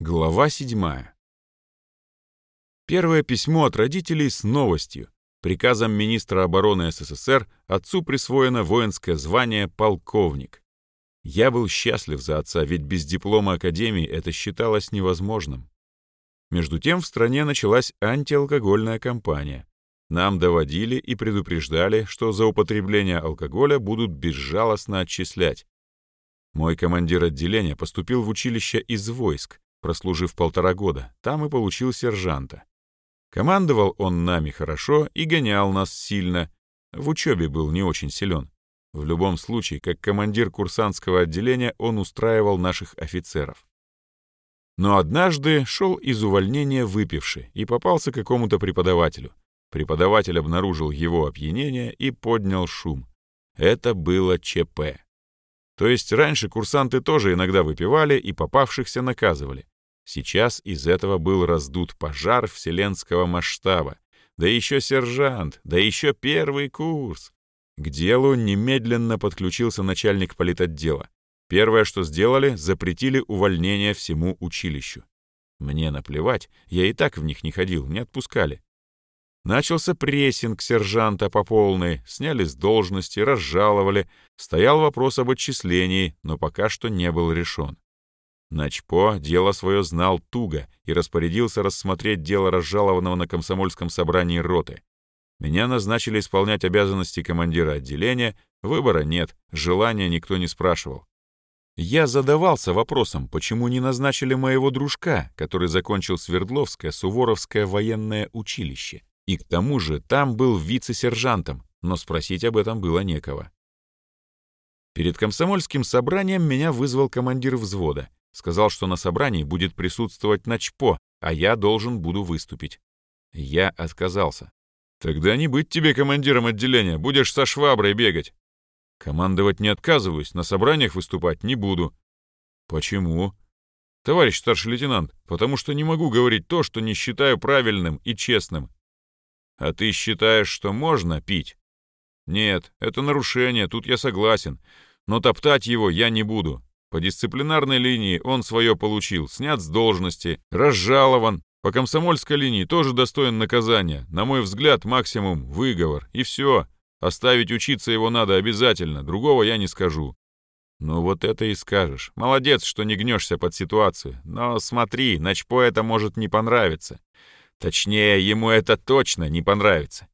Глава 7. Первое письмо от родителей с новостью. Приказом министра обороны СССР отцу присвоено воинское звание полковник. Я был счастлив за отца, ведь без диплома академии это считалось невозможным. Между тем в стране началась антиалкогольная кампания. Нам доводили и предупреждали, что за употребление алкоголя будут безжалостно отчислять. Мой командир отделения поступил в училище из войск, прослужив полтора года, там и получил сержанта. Командовал он нами хорошо и гонял нас сильно. В учебе был не очень силен. В любом случае, как командир курсантского отделения, он устраивал наших офицеров. Но однажды шел из увольнения выпивший и попался какому-то преподавателю. Преподаватель обнаружил его опьянение и поднял шум. Это было ЧП. То есть раньше курсанты тоже иногда выпивали и попавшихся наказывали. Сейчас из этого был раздут пожар вселенского масштаба. Да еще сержант, да еще первый курс. К делу немедленно подключился начальник политотдела. Первое, что сделали, запретили увольнение всему училищу. Мне наплевать, я и так в них не ходил, не отпускали. Начался прессинг сержанта по полной, сняли с должности, разжаловали. Стоял вопрос об отчислении, но пока что не был решен. Начпо дело свое знал туго и распорядился рассмотреть дело разжалованного на комсомольском собрании роты. Меня назначили исполнять обязанности командира отделения, выбора нет, желания никто не спрашивал. Я задавался вопросом, почему не назначили моего дружка, который закончил Свердловское Суворовское военное училище. И к тому же там был вице-сержантом, но спросить об этом было некого. Перед комсомольским собранием меня вызвал командир взвода. Сказал, что на собрании будет присутствовать Начпо, а я должен буду выступить. Я отказался. «Тогда не быть тебе командиром отделения, будешь со шваброй бегать». «Командовать не отказываюсь, на собраниях выступать не буду». «Почему?» «Товарищ старший лейтенант, потому что не могу говорить то, что не считаю правильным и честным. А ты считаешь, что можно пить? Нет, это нарушение, тут я согласен. Но топтать его я не буду. По дисциплинарной линии он свое получил, снят с должности, разжалован. По комсомольской линии тоже достоин наказания. На мой взгляд, максимум выговор. И все. Оставить учиться его надо обязательно, другого я не скажу. Ну вот это и скажешь. Молодец, что не гнешься под ситуацию. Но смотри, Начпо это может не понравиться. Точнее, ему это точно не понравится.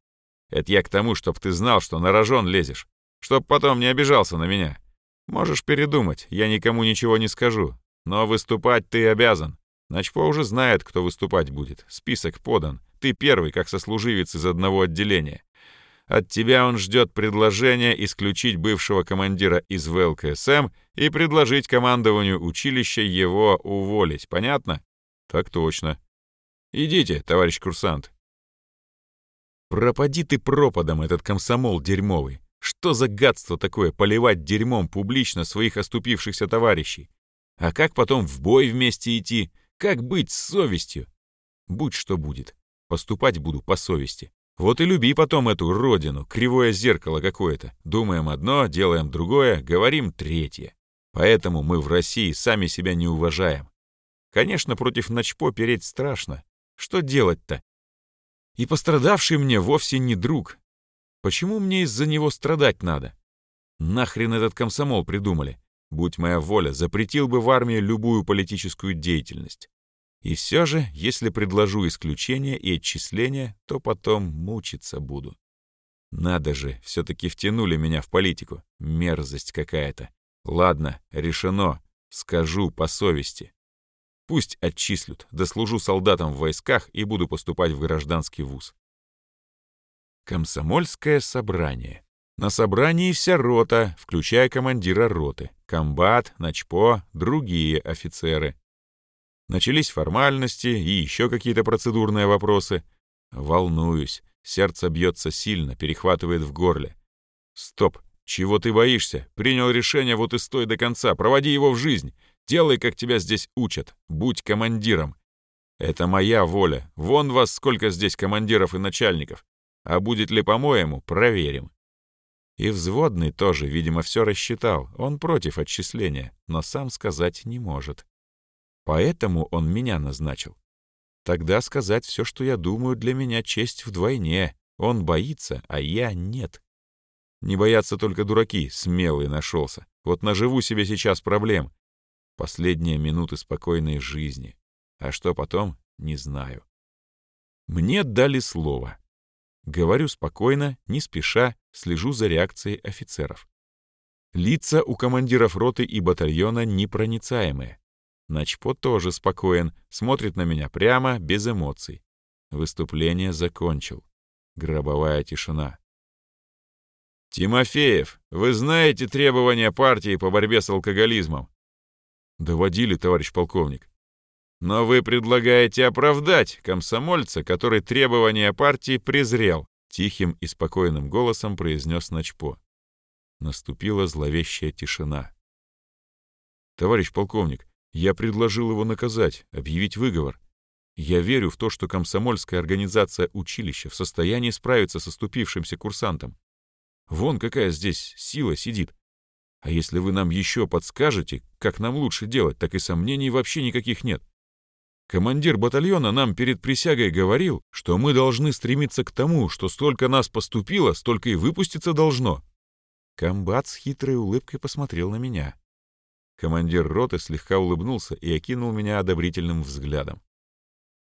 Это я к тому, чтоб ты знал, что на рожон лезешь. Чтоб потом не обижался на меня. Можешь передумать, я никому ничего не скажу. Но выступать ты обязан. Начпо уже знает, кто выступать будет. Список подан. Ты первый, как сослуживец из одного отделения. От тебя он ждет предложения исключить бывшего командира из ВЛКСМ и предложить командованию училища его уволить. Понятно? Так точно. Идите, товарищ курсант. Пропади ты пропадом, этот комсомол дерьмовый. Что за гадство такое поливать дерьмом публично своих оступившихся товарищей? А как потом в бой вместе идти? Как быть с совестью? Будь что будет. Поступать буду по совести. Вот и люби потом эту родину, кривое зеркало какое-то. Думаем одно, делаем другое, говорим третье. Поэтому мы в России сами себя не уважаем. Конечно, против Начпо переть страшно, что делать-то? И пострадавший мне вовсе не друг. Почему мне из-за него страдать надо? Нахрен этот комсомол придумали? Будь моя воля, запретил бы в армии любую политическую деятельность. И все же, если предложу исключение и отчисление, то потом мучиться буду. Надо же, все-таки втянули меня в политику. Мерзость какая-то. Ладно, решено. Скажу по совести. Пусть отчислят, дослужу солдатам в войсках и буду поступать в гражданский вуз. Комсомольское собрание. На собрании вся рота, включая командира роты, комбат, начпо, другие офицеры. Начались формальности и еще какие-то процедурные вопросы. Волнуюсь, сердце бьется сильно, перехватывает в горле. Стоп, чего ты боишься? Принял решение, вот и стой до конца, проводи его в жизнь. Делай, как тебя здесь учат. Будь командиром. Это моя воля. Вон вас сколько здесь командиров и начальников. А будет ли по-моему, проверим. И взводный тоже, видимо, все рассчитал. Он против отчисления, но сам сказать не может. Поэтому он меня назначил. Тогда сказать все, что я думаю, для меня честь вдвойне. Он боится, а я нет. Не боятся только дураки, смелый нашелся. Вот наживу себе сейчас проблем. Последние минуты спокойной жизни. А что потом, не знаю. Мне дали слово. Говорю спокойно, не спеша, слежу за реакцией офицеров. Лица у командиров роты и батальона непроницаемые. Начпо тоже спокоен, смотрит на меня прямо, без эмоций. Выступление закончил. Гробовая тишина. «Тимофеев, вы знаете требования партии по борьбе с алкоголизмом?» «Доводили, товарищ полковник». «Но вы предлагаете оправдать комсомольца, который требования партии презрел», тихим и спокойным голосом произнес Начпо. Наступила зловещая тишина. «Товарищ полковник, я предложил его наказать, объявить выговор. Я верю в то, что комсомольская организация училища в состоянии справиться с оступившимся курсантом. Вон какая здесь сила сидит. А если вы нам еще подскажете, как нам лучше делать, так и сомнений вообще никаких нет. Командир батальона нам перед присягой говорил, что мы должны стремиться к тому, что столько нас поступило, столько и выпуститься должно. Комбат с хитрой улыбкой посмотрел на меня. Командир роты слегка улыбнулся и окинул меня одобрительным взглядом.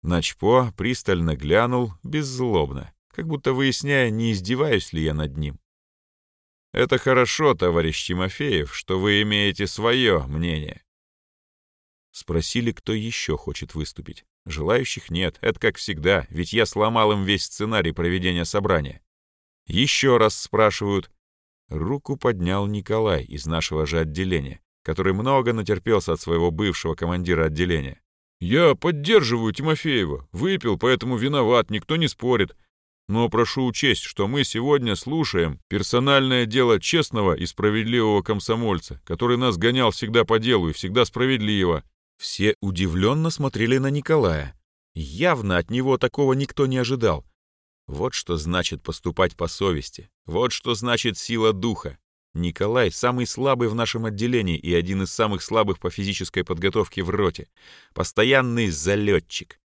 Начпо пристально глянул, беззлобно, как будто выясняя, не издеваюсь ли я над ним. «Это хорошо, товарищ Тимофеев, что вы имеете свое мнение». Спросили, кто еще хочет выступить. Желающих нет, это как всегда, ведь я сломал им весь сценарий проведения собрания. Еще раз спрашивают. Руку поднял Николай из нашего же отделения, который много натерпелся от своего бывшего командира отделения. «Я поддерживаю Тимофеева. Выпил, поэтому виноват, никто не спорит. Но прошу учесть, что мы сегодня слушаем персональное дело честного и справедливого комсомольца, который нас гонял всегда по делу и всегда справедливо». Все удивленно смотрели на Николая. Явно от него такого никто не ожидал. Вот что значит поступать по совести. Вот что значит сила духа. Николай самый слабый в нашем отделении и один из самых слабых по физической подготовке в роте. Постоянный залетчик.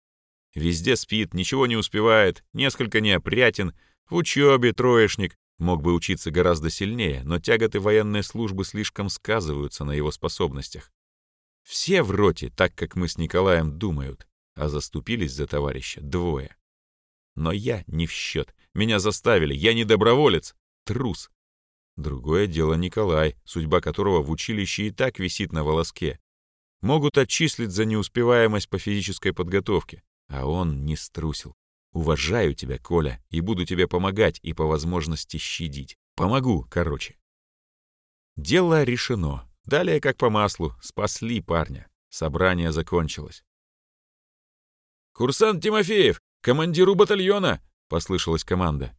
Везде спит, ничего не успевает, несколько неопрятен, в учебе троечник, мог бы учиться гораздо сильнее, но тяготы военной службы слишком сказываются на его способностях. Все в роте, так как мы с Николаем думают, а заступились за товарища двое. Но я не в счет. Меня заставили, я не доброволец, трус. Другое дело Николай, судьба которого в училище и так висит на волоске. Могут отчислить за неуспеваемость по физической подготовке, а он не струсил. Уважаю тебя, Коля, и буду тебе помогать и по возможности щадить. Помогу, короче. Дело решено. Далее, как по маслу, спасли парня. Собрание закончилось. «Курсант Тимофеев, командиру батальона!» — послышалась команда.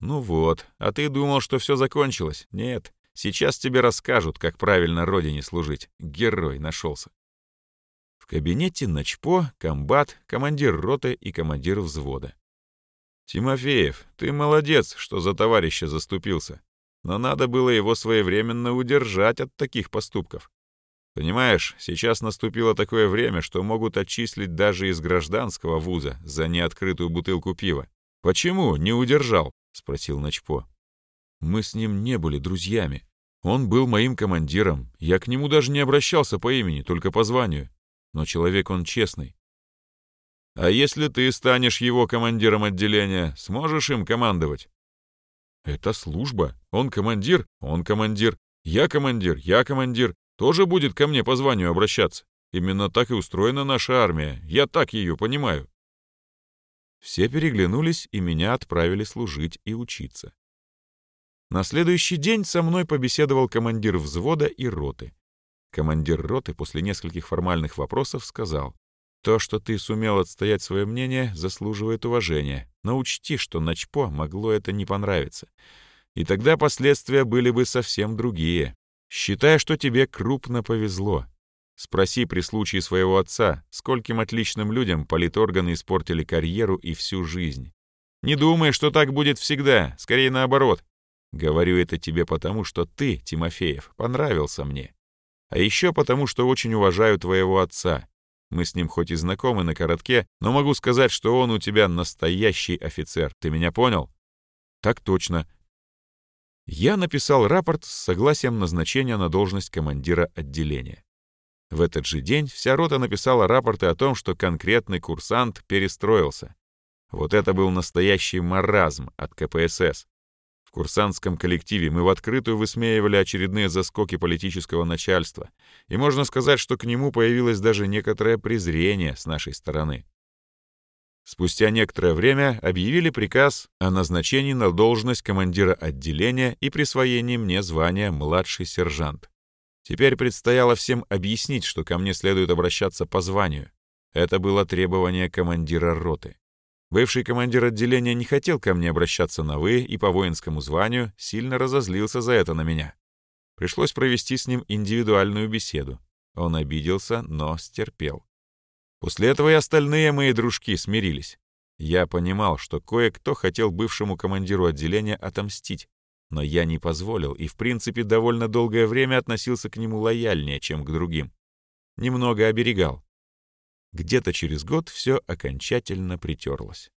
«Ну вот, а ты думал, что все закончилось? Нет, сейчас тебе расскажут, как правильно родине служить. Герой нашелся». Кабинете Начпо, комбат, командир роты и командир взвода. «Тимофеев, ты молодец, что за товарища заступился. Но надо было его своевременно удержать от таких поступков. Понимаешь, сейчас наступило такое время, что могут отчислить даже из гражданского вуза за неоткрытую бутылку пива. Почему не удержал? — спросил Начпо. «Мы с ним не были друзьями. Он был моим командиром. Я к нему даже не обращался по имени, только по званию. Но человек он честный. А если ты станешь его командиром отделения, сможешь им командовать? Это служба. Он командир, он командир. Я командир, я командир. Тоже будет ко мне по званию обращаться. Именно так и устроена наша армия. Я так ее понимаю. Все переглянулись, и меня отправили служить и учиться. На следующий день со мной побеседовал командир взвода и роты. Командир роты после нескольких формальных вопросов сказал, «То, что ты сумел отстоять свое мнение, заслуживает уважения, но учти, что Начпо могло это не понравиться. И тогда последствия были бы совсем другие. Считай, что тебе крупно повезло. Спроси при случае своего отца, скольким отличным людям политорганы испортили карьеру и всю жизнь. Не думай, что так будет всегда, скорее наоборот. Говорю это тебе потому, что ты, Тимофеев, понравился мне. А еще потому, что очень уважаю твоего отца. Мы с ним хоть и знакомы на коротке, но могу сказать, что он у тебя настоящий офицер. Ты меня понял? Так точно. Я написал рапорт с согласием назначения на должность командира отделения. В этот же день вся рота написала рапорты о том, что конкретный курсант перестроился. Вот это был настоящий маразм от КПСС. Курсантском коллективе мы в открытую высмеивали очередные заскоки политического начальства, и можно сказать, что к нему появилось даже некоторое презрение с нашей стороны. Спустя некоторое время объявили приказ о назначении на должность командира отделения и присвоении мне звания младший сержант. Теперь предстояло всем объяснить, что ко мне следует обращаться по званию. Это было требование командира роты. Бывший командир отделения не хотел ко мне обращаться на «вы» и по воинскому званию, сильно разозлился за это на меня. Пришлось провести с ним индивидуальную беседу. Он обиделся, но стерпел. После этого и остальные мои дружки смирились. Я понимал, что кое-кто хотел бывшему командиру отделения отомстить, но я не позволил и, в принципе, довольно долгое время относился к нему лояльнее, чем к другим. Немного оберегал. Где-то через год все окончательно притерлось.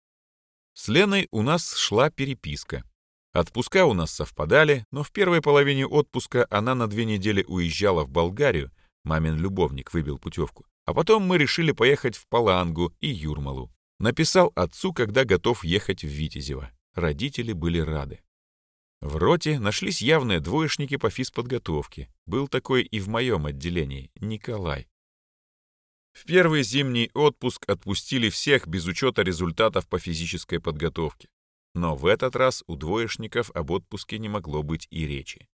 С Леной у нас шла переписка. Отпуска у нас совпадали, но в первой половине отпуска она на две недели уезжала в Болгарию, мамин любовник выбил путевку, а потом мы решили поехать в Палангу и Юрмалу. Написал отцу, когда готов ехать в Витязево. Родители были рады. В роте нашлись явные двоечники по физподготовке. Был такой и в моем отделении, Николай. В первый зимний отпуск отпустили всех без учета результатов по физической подготовке. Но в этот раз у двоечников об отпуске не могло быть и речи.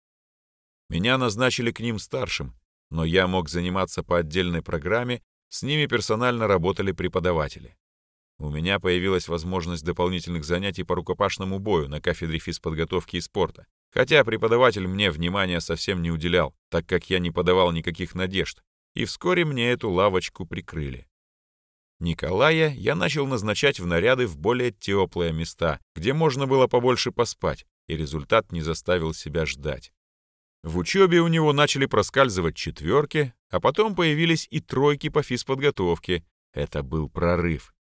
Меня назначили к ним старшим, но я мог заниматься по отдельной программе, с ними персонально работали преподаватели. У меня появилась возможность дополнительных занятий по рукопашному бою на кафедре физподготовки и спорта, хотя преподаватель мне внимания совсем не уделял, так как я не подавал никаких надежд, и вскоре мне эту лавочку прикрыли. Николая я начал назначать в наряды в более теплые места, где можно было побольше поспать, и результат не заставил себя ждать. В учебе у него начали проскальзывать четверки, а потом появились и тройки по физподготовке. Это был прорыв.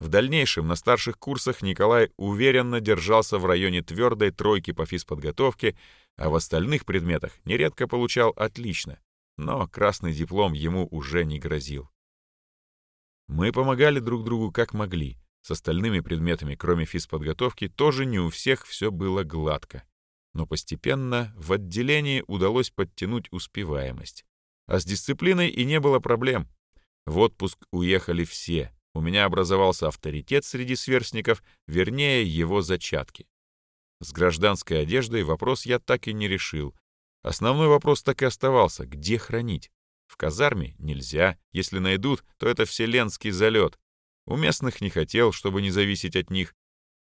В дальнейшем на старших курсах Николай уверенно держался в районе твердой тройки по физподготовке, а в остальных предметах нередко получал отлично, но красный диплом ему уже не грозил. Мы помогали друг другу как могли. С остальными предметами, кроме физподготовки, тоже не у всех все было гладко но постепенно в отделении удалось подтянуть успеваемость. А с дисциплиной и не было проблем. В отпуск уехали все. У меня образовался авторитет среди сверстников, вернее, его зачатки. С гражданской одеждой вопрос я так и не решил. Основной вопрос так и оставался — где хранить? В казарме нельзя, если найдут, то это вселенский залет. У местных не хотел, чтобы не зависеть от них,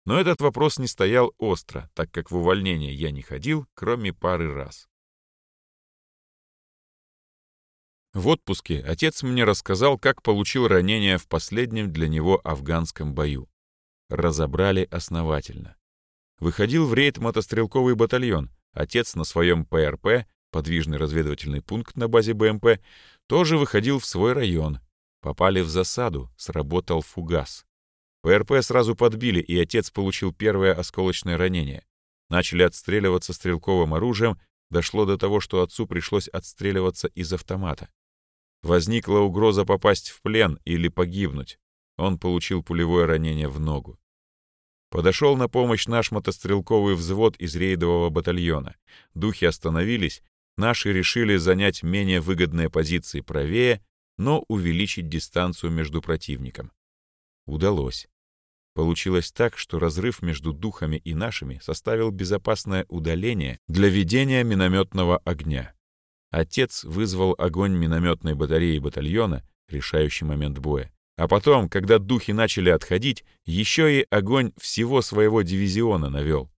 но этот вопрос не стоял остро, так как в увольнение я не ходил, кроме пары раз. В отпуске отец мне рассказал, как получил ранение в последнем для него афганском бою. Разобрали основательно. Выходил в рейд мотострелковый батальон. Отец на своем ПРП, подвижный разведывательный пункт на базе БМП, тоже выходил в свой район. Попали в засаду, сработал фугас. ПРП сразу подбили, и отец получил первое осколочное ранение. Начали отстреливаться стрелковым оружием, дошло до того, что отцу пришлось отстреливаться из автомата. Возникла угроза попасть в плен или погибнуть. Он получил пулевое ранение в ногу. Подошел на помощь наш мотострелковый взвод из рейдового батальона. Духи остановились, наши решили занять менее выгодные позиции правее, но увеличить дистанцию между противником. Удалось. Получилось так, что разрыв между духами и нашими составил безопасное удаление для ведения минометного огня. Отец вызвал огонь минометной батареи батальона, решающий момент боя. А потом, когда духи начали отходить, еще и огонь всего своего дивизиона навел.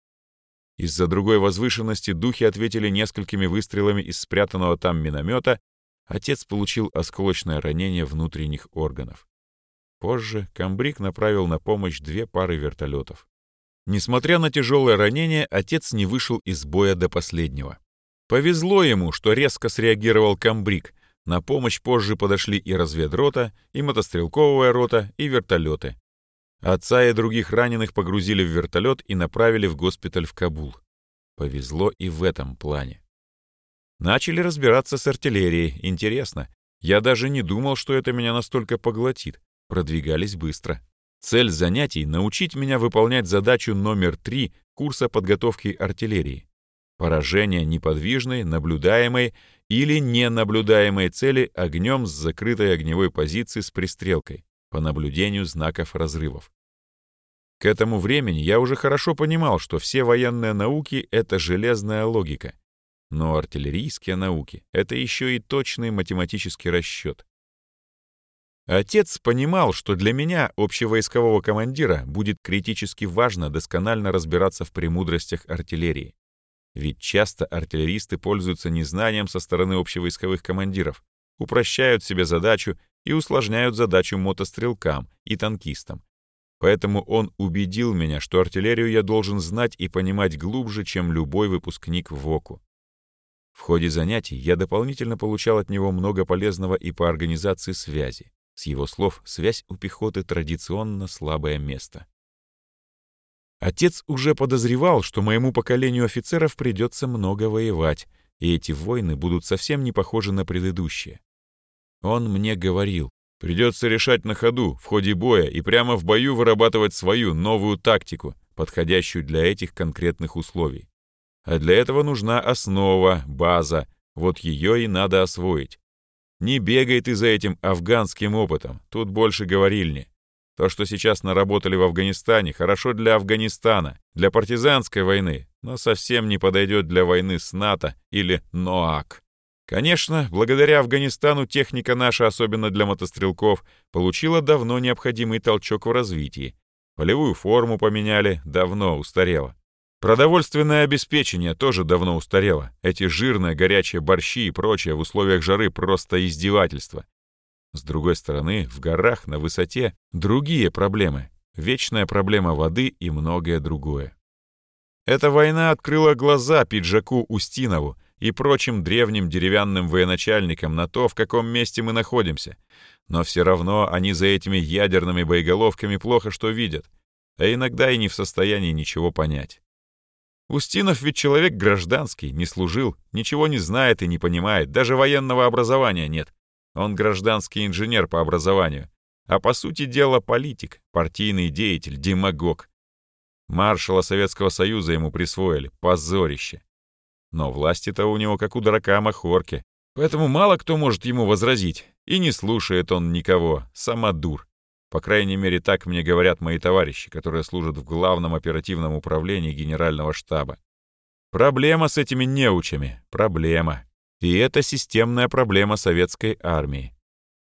Из-за другой возвышенности духи ответили несколькими выстрелами из спрятанного там миномета, отец получил осколочное ранение внутренних органов. Позже Камбрик направил на помощь две пары вертолетов. Несмотря на тяжелое ранение, отец не вышел из боя до последнего. Повезло ему, что резко среагировал Камбрик, На помощь позже подошли и разведрота, и мотострелковая рота, и вертолеты. Отца и других раненых погрузили в вертолет и направили в госпиталь в Кабул. Повезло и в этом плане. Начали разбираться с артиллерией. Интересно. Я даже не думал, что это меня настолько поглотит. Продвигались быстро. Цель занятий — научить меня выполнять задачу номер три курса подготовки артиллерии. Поражение неподвижной, наблюдаемой или ненаблюдаемой цели огнем с закрытой огневой позиции с пристрелкой по наблюдению знаков разрывов. К этому времени я уже хорошо понимал, что все военные науки — это железная логика. Но артиллерийские науки — это еще и точный математический расчет. Отец понимал, что для меня, общевойскового командира, будет критически важно досконально разбираться в премудростях артиллерии. Ведь часто артиллеристы пользуются незнанием со стороны общевойсковых командиров, упрощают себе задачу и усложняют задачу мотострелкам и танкистам. Поэтому он убедил меня, что артиллерию я должен знать и понимать глубже, чем любой выпускник ВОКу. В ходе занятий я дополнительно получал от него много полезного и по организации связи. С его слов, связь у пехоты традиционно слабое место. Отец уже подозревал, что моему поколению офицеров придется много воевать, и эти войны будут совсем не похожи на предыдущие. Он мне говорил, придется решать на ходу, в ходе боя и прямо в бою вырабатывать свою новую тактику, подходящую для этих конкретных условий. А для этого нужна основа, база, вот ее и надо освоить. Не бегай ты за этим афганским опытом, тут больше говорильни. То, что сейчас наработали в Афганистане, хорошо для Афганистана, для партизанской войны, но совсем не подойдет для войны с НАТО или НОАК. Конечно, благодаря Афганистану техника наша, особенно для мотострелков, получила давно необходимый толчок в развитии. Полевую форму поменяли, давно устарела. Продовольственное обеспечение тоже давно устарело. Эти жирные горячие борщи и прочее в условиях жары просто издевательство. С другой стороны, в горах, на высоте, другие проблемы. Вечная проблема воды и многое другое. Эта война открыла глаза пиджаку Устинову и прочим древним деревянным военачальникам на то, в каком месте мы находимся. Но все равно они за этими ядерными боеголовками плохо что видят, а иногда и не в состоянии ничего понять. Устинов ведь человек гражданский, не служил, ничего не знает и не понимает, даже военного образования нет. Он гражданский инженер по образованию, а по сути дела политик, партийный деятель, демагог. Маршала Советского Союза ему присвоили, позорище. Но власти-то у него как у дурака махорки, поэтому мало кто может ему возразить, и не слушает он никого, самодур. По крайней мере, так мне говорят мои товарищи, которые служат в Главном оперативном управлении Генерального штаба. Проблема с этими неучами. Проблема. И это системная проблема советской армии.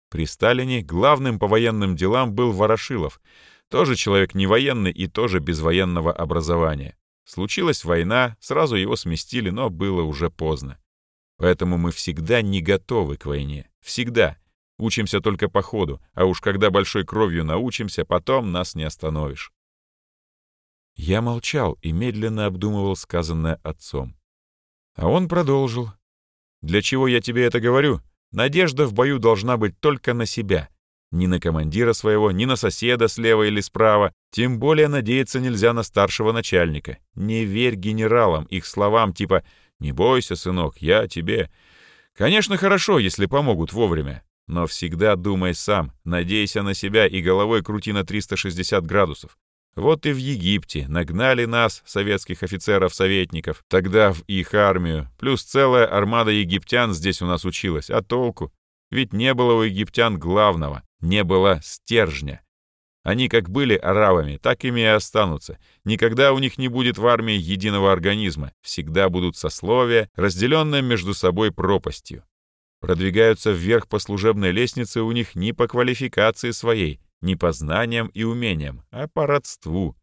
При Сталине главным по военным делам был Ворошилов, тоже человек не военный и тоже без военного образования. Случилась война, сразу его сместили, но было уже поздно. Поэтому мы всегда не готовы к войне. Всегда. Учимся только по ходу, а уж когда большой кровью научимся, потом нас не остановишь. Я молчал и медленно обдумывал сказанное отцом. А он продолжил. «Для чего я тебе это говорю? Надежда в бою должна быть только на себя. Ни на командира своего, ни на соседа слева или справа. Тем более надеяться нельзя на старшего начальника. Не верь генералам, их словам типа «Не бойся, сынок, я тебе». Конечно, хорошо, если помогут вовремя. Но всегда думай сам, надейся на себя и головой крути на 360 градусов. Вот и в Египте нагнали нас, советских офицеров-советников, тогда в их армию, плюс целая армада египтян здесь у нас училась. А толку? Ведь не было у египтян главного, не было стержня. Они как были арабами, так ими и останутся. Никогда у них не будет в армии единого организма. Всегда будут сословия, разделенные между собой пропастью. Продвигаются вверх по служебной лестнице у них не по квалификации своей, не по знаниям и умениям, а по родству.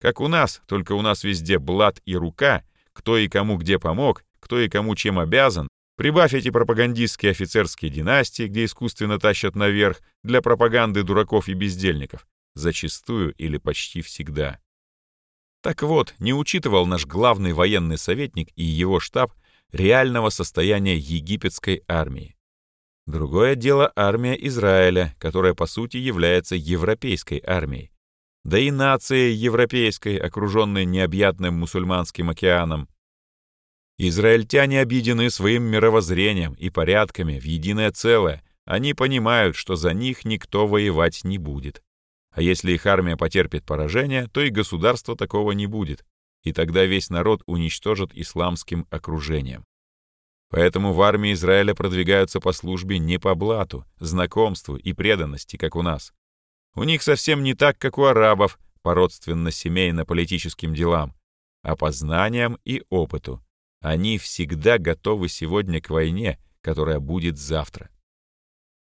Как у нас, только у нас везде блат и рука, кто и кому где помог, кто и кому чем обязан. Прибавь эти пропагандистские офицерские династии, где искусственно тащат наверх для пропаганды дураков и бездельников. Зачастую или почти всегда. Так вот, не учитывал наш главный военный советник и его штаб реального состояния египетской армии. Другое дело армия Израиля, которая по сути является европейской армией. Да и нация европейской, окруженной необъятным мусульманским океаном. Израильтяне объединены своим мировоззрением и порядками в единое целое. Они понимают, что за них никто воевать не будет. А если их армия потерпит поражение, то и государства такого не будет, и тогда весь народ уничтожат исламским окружением. Поэтому в армии Израиля продвигаются по службе не по блату, знакомству и преданности, как у нас. У них совсем не так, как у арабов, по родственно-семейно-политическим делам, а по знаниям и опыту. Они всегда готовы сегодня к войне, которая будет завтра.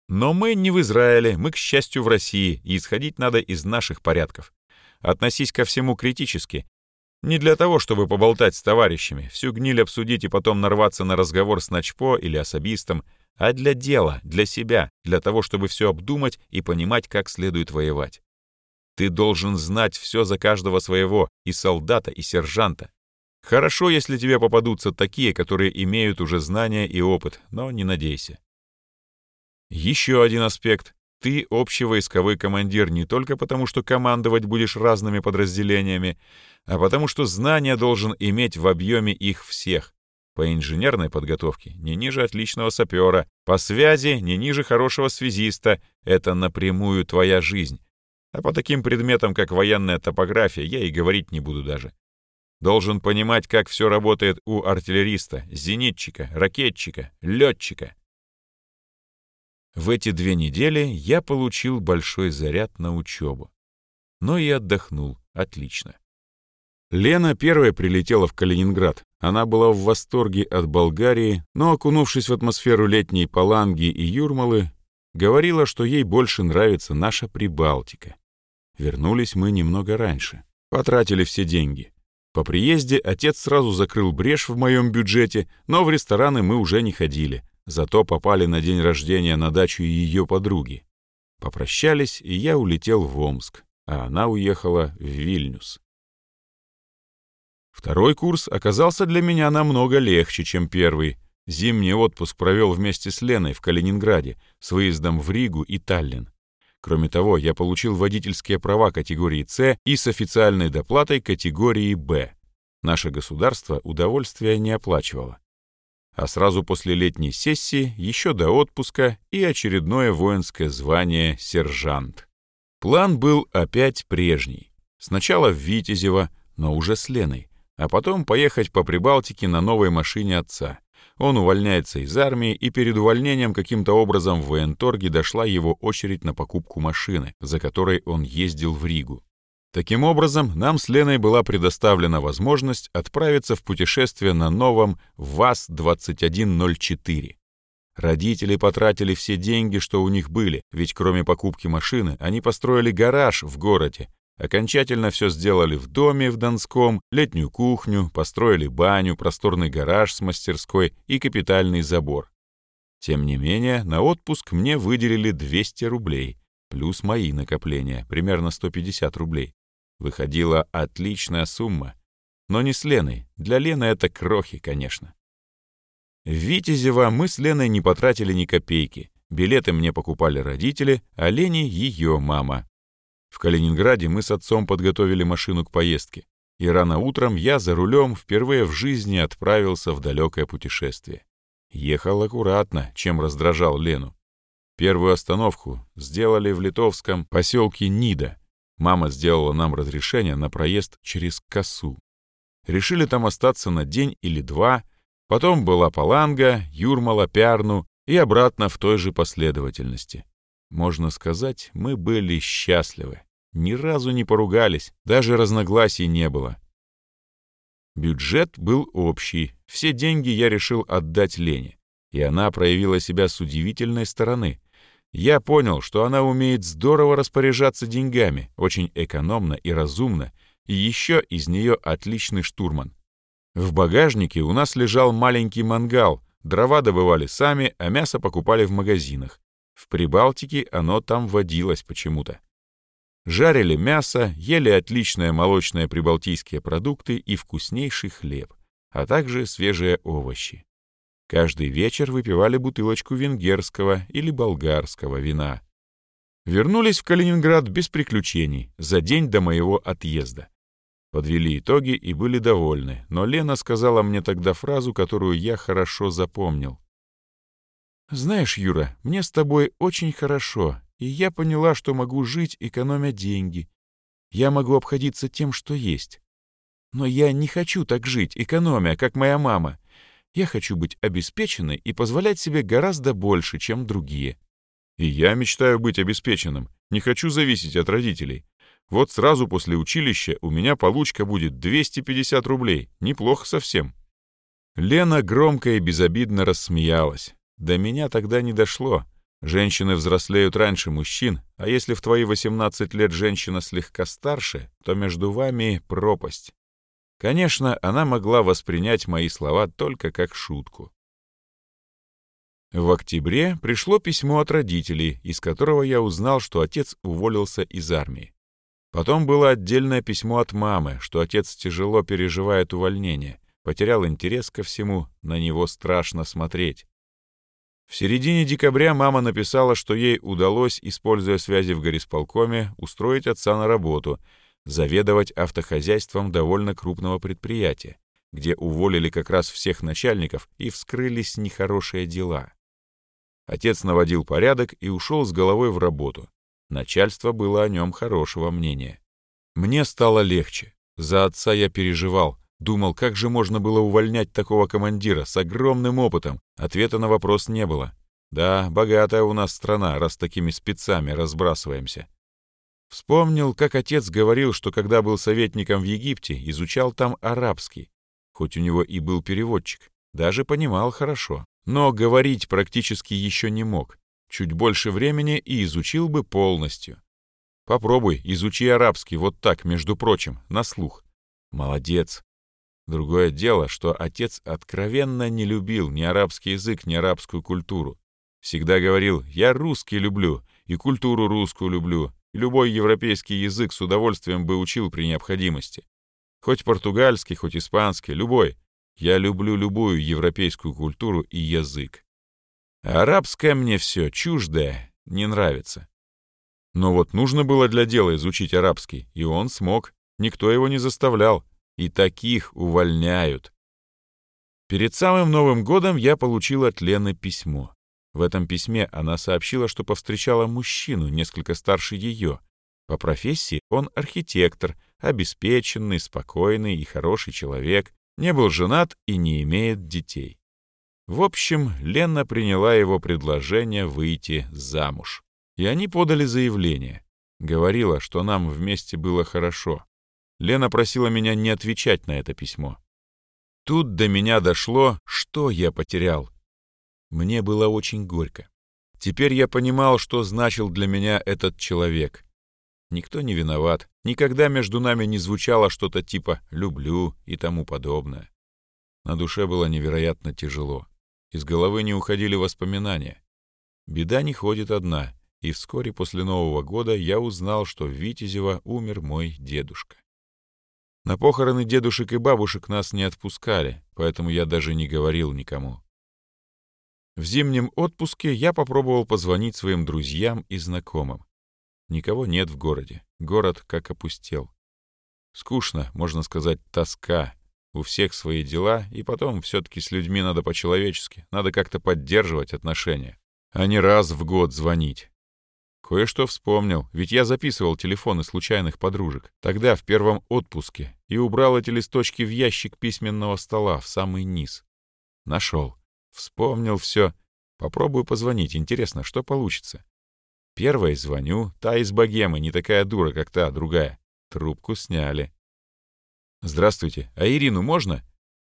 Но мы не в Израиле, мы, к счастью, в России, и исходить надо из наших порядков. Относись ко всему критически не для того, чтобы поболтать с товарищами, всю гниль обсудить и потом нарваться на разговор с начпо или особистом, а для дела, для себя, для того, чтобы все обдумать и понимать, как следует воевать. Ты должен знать все за каждого своего, и солдата, и сержанта. Хорошо, если тебе попадутся такие, которые имеют уже знания и опыт, но не надейся. Еще один аспект. Ты общевойсковой командир не только потому, что командовать будешь разными подразделениями, а потому что знания должен иметь в объеме их всех. По инженерной подготовке не ниже отличного сапера, по связи не ниже хорошего связиста. Это напрямую твоя жизнь. А по таким предметам, как военная топография, я и говорить не буду даже. Должен понимать, как все работает у артиллериста, зенитчика, ракетчика, летчика. В эти две недели я получил большой заряд на учебу. Но и отдохнул отлично. Лена первая прилетела в Калининград. Она была в восторге от Болгарии, но, окунувшись в атмосферу летней Паланги и Юрмалы, говорила, что ей больше нравится наша Прибалтика. Вернулись мы немного раньше. Потратили все деньги. По приезде отец сразу закрыл брешь в моем бюджете, но в рестораны мы уже не ходили. Зато попали на день рождения на дачу ее подруги. Попрощались, и я улетел в Омск, а она уехала в Вильнюс. Второй курс оказался для меня намного легче, чем первый. Зимний отпуск провел вместе с Леной в Калининграде с выездом в Ригу и Таллин. Кроме того, я получил водительские права категории С и с официальной доплатой категории Б. Наше государство удовольствия не оплачивало а сразу после летней сессии, еще до отпуска и очередное воинское звание сержант. План был опять прежний. Сначала в Витязево, но уже с Леной, а потом поехать по Прибалтике на новой машине отца. Он увольняется из армии, и перед увольнением каким-то образом в военторге дошла его очередь на покупку машины, за которой он ездил в Ригу. Таким образом, нам с Леной была предоставлена возможность отправиться в путешествие на новом ВАЗ-2104. Родители потратили все деньги, что у них были, ведь кроме покупки машины они построили гараж в городе, окончательно все сделали в доме в Донском, летнюю кухню, построили баню, просторный гараж с мастерской и капитальный забор. Тем не менее, на отпуск мне выделили 200 рублей, плюс мои накопления, примерно 150 рублей. Выходила отличная сумма. Но не с Леной. Для Лены это крохи, конечно. В Витязево мы с Леной не потратили ни копейки. Билеты мне покупали родители, а Лене — ее мама. В Калининграде мы с отцом подготовили машину к поездке. И рано утром я за рулем впервые в жизни отправился в далекое путешествие. Ехал аккуратно, чем раздражал Лену. Первую остановку сделали в литовском поселке Нида, Мама сделала нам разрешение на проезд через косу. Решили там остаться на день или два, потом была Паланга, Юрмала, Пярну и обратно в той же последовательности. Можно сказать, мы были счастливы. Ни разу не поругались, даже разногласий не было. Бюджет был общий, все деньги я решил отдать Лене, и она проявила себя с удивительной стороны я понял, что она умеет здорово распоряжаться деньгами, очень экономно и разумно, и еще из нее отличный штурман. В багажнике у нас лежал маленький мангал, дрова добывали сами, а мясо покупали в магазинах. В Прибалтике оно там водилось почему-то. Жарили мясо, ели отличные молочные прибалтийские продукты и вкуснейший хлеб, а также свежие овощи. Каждый вечер выпивали бутылочку венгерского или болгарского вина. Вернулись в Калининград без приключений, за день до моего отъезда. Подвели итоги и были довольны, но Лена сказала мне тогда фразу, которую я хорошо запомнил. «Знаешь, Юра, мне с тобой очень хорошо, и я поняла, что могу жить, экономя деньги. Я могу обходиться тем, что есть. Но я не хочу так жить, экономя, как моя мама. Я хочу быть обеспеченной и позволять себе гораздо больше, чем другие. И я мечтаю быть обеспеченным, не хочу зависеть от родителей. Вот сразу после училища у меня получка будет 250 рублей, неплохо совсем. Лена громко и безобидно рассмеялась. До меня тогда не дошло. Женщины взрослеют раньше мужчин, а если в твои 18 лет женщина слегка старше, то между вами пропасть. Конечно, она могла воспринять мои слова только как шутку. В октябре пришло письмо от родителей, из которого я узнал, что отец уволился из армии. Потом было отдельное письмо от мамы, что отец тяжело переживает увольнение, потерял интерес ко всему, на него страшно смотреть. В середине декабря мама написала, что ей удалось, используя связи в горисполкоме, устроить отца на работу, заведовать автохозяйством довольно крупного предприятия, где уволили как раз всех начальников и вскрылись нехорошие дела. Отец наводил порядок и ушел с головой в работу. Начальство было о нем хорошего мнения. Мне стало легче. За отца я переживал. Думал, как же можно было увольнять такого командира с огромным опытом. Ответа на вопрос не было. Да, богатая у нас страна, раз такими спецами разбрасываемся. Вспомнил, как отец говорил, что когда был советником в Египте, изучал там арабский. Хоть у него и был переводчик, даже понимал хорошо но говорить практически еще не мог. Чуть больше времени и изучил бы полностью. Попробуй, изучи арабский вот так, между прочим, на слух. Молодец. Другое дело, что отец откровенно не любил ни арабский язык, ни арабскую культуру. Всегда говорил, я русский люблю, и культуру русскую люблю, любой европейский язык с удовольствием бы учил при необходимости. Хоть португальский, хоть испанский, любой. Я люблю любую европейскую культуру и язык. арабское мне все чуждое, не нравится. Но вот нужно было для дела изучить арабский, и он смог. Никто его не заставлял. И таких увольняют. Перед самым Новым годом я получил от Лены письмо. В этом письме она сообщила, что повстречала мужчину, несколько старше ее. По профессии он архитектор, обеспеченный, спокойный и хороший человек не был женат и не имеет детей. В общем, Лена приняла его предложение выйти замуж. И они подали заявление. Говорила, что нам вместе было хорошо. Лена просила меня не отвечать на это письмо. Тут до меня дошло, что я потерял. Мне было очень горько. Теперь я понимал, что значил для меня этот человек. Никто не виноват. Никогда между нами не звучало что-то типа «люблю» и тому подобное. На душе было невероятно тяжело. Из головы не уходили воспоминания. Беда не ходит одна, и вскоре после Нового года я узнал, что в Витязево умер мой дедушка. На похороны дедушек и бабушек нас не отпускали, поэтому я даже не говорил никому. В зимнем отпуске я попробовал позвонить своим друзьям и знакомым. Никого нет в городе. Город как опустел. Скучно, можно сказать, тоска. У всех свои дела, и потом все-таки с людьми надо по-человечески. Надо как-то поддерживать отношения, а не раз в год звонить. Кое-что вспомнил, ведь я записывал телефоны случайных подружек, тогда в первом отпуске, и убрал эти листочки в ящик письменного стола, в самый низ. Нашел. Вспомнил все. Попробую позвонить, интересно, что получится. Первой звоню, та из богемы, не такая дура, как та, другая. Трубку сняли. «Здравствуйте, а Ирину можно?»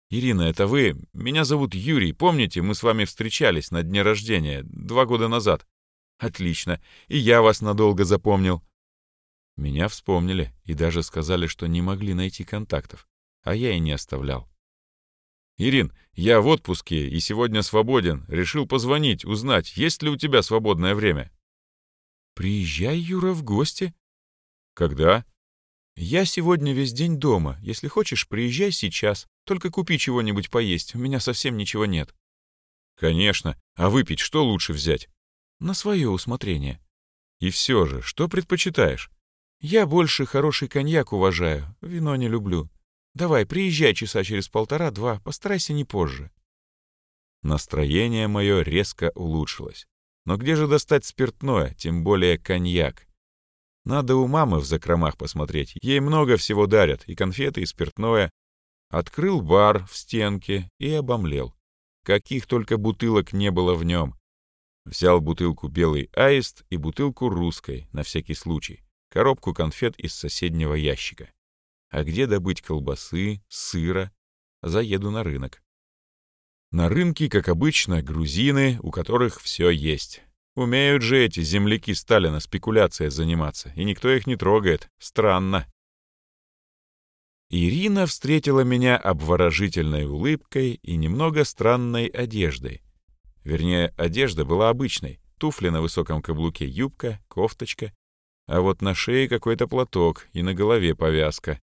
«Ирина, это вы? Меня зовут Юрий. Помните, мы с вами встречались на дне рождения, два года назад?» «Отлично. И я вас надолго запомнил». Меня вспомнили и даже сказали, что не могли найти контактов, а я и не оставлял. «Ирин, я в отпуске и сегодня свободен. Решил позвонить, узнать, есть ли у тебя свободное время». «Приезжай, Юра, в гости». «Когда?» «Я сегодня весь день дома. Если хочешь, приезжай сейчас. Только купи чего-нибудь поесть. У меня совсем ничего нет». Конечно. А выпить что лучше взять? На свое усмотрение. И все же, что предпочитаешь? Я больше хороший коньяк уважаю, вино не люблю. Давай, приезжай часа через полтора-два, постарайся не позже. Настроение мое резко улучшилось. Но где же достать спиртное, тем более коньяк? Надо у мамы в закромах посмотреть. Ей много всего дарят, и конфеты, и спиртное. Открыл бар в стенке и обомлел. Каких только бутылок не было в нем. Взял бутылку белый аист и бутылку русской, на всякий случай. Коробку конфет из соседнего ящика. А где добыть колбасы, сыра? Заеду на рынок. На рынке, как обычно, грузины, у которых все есть. Умеют же эти земляки Сталина спекуляцией заниматься, и никто их не трогает. Странно. Ирина встретила меня обворожительной улыбкой и немного странной одеждой. Вернее, одежда была обычной. Туфли на высоком каблуке, юбка, кофточка. А вот на шее какой-то платок и на голове повязка.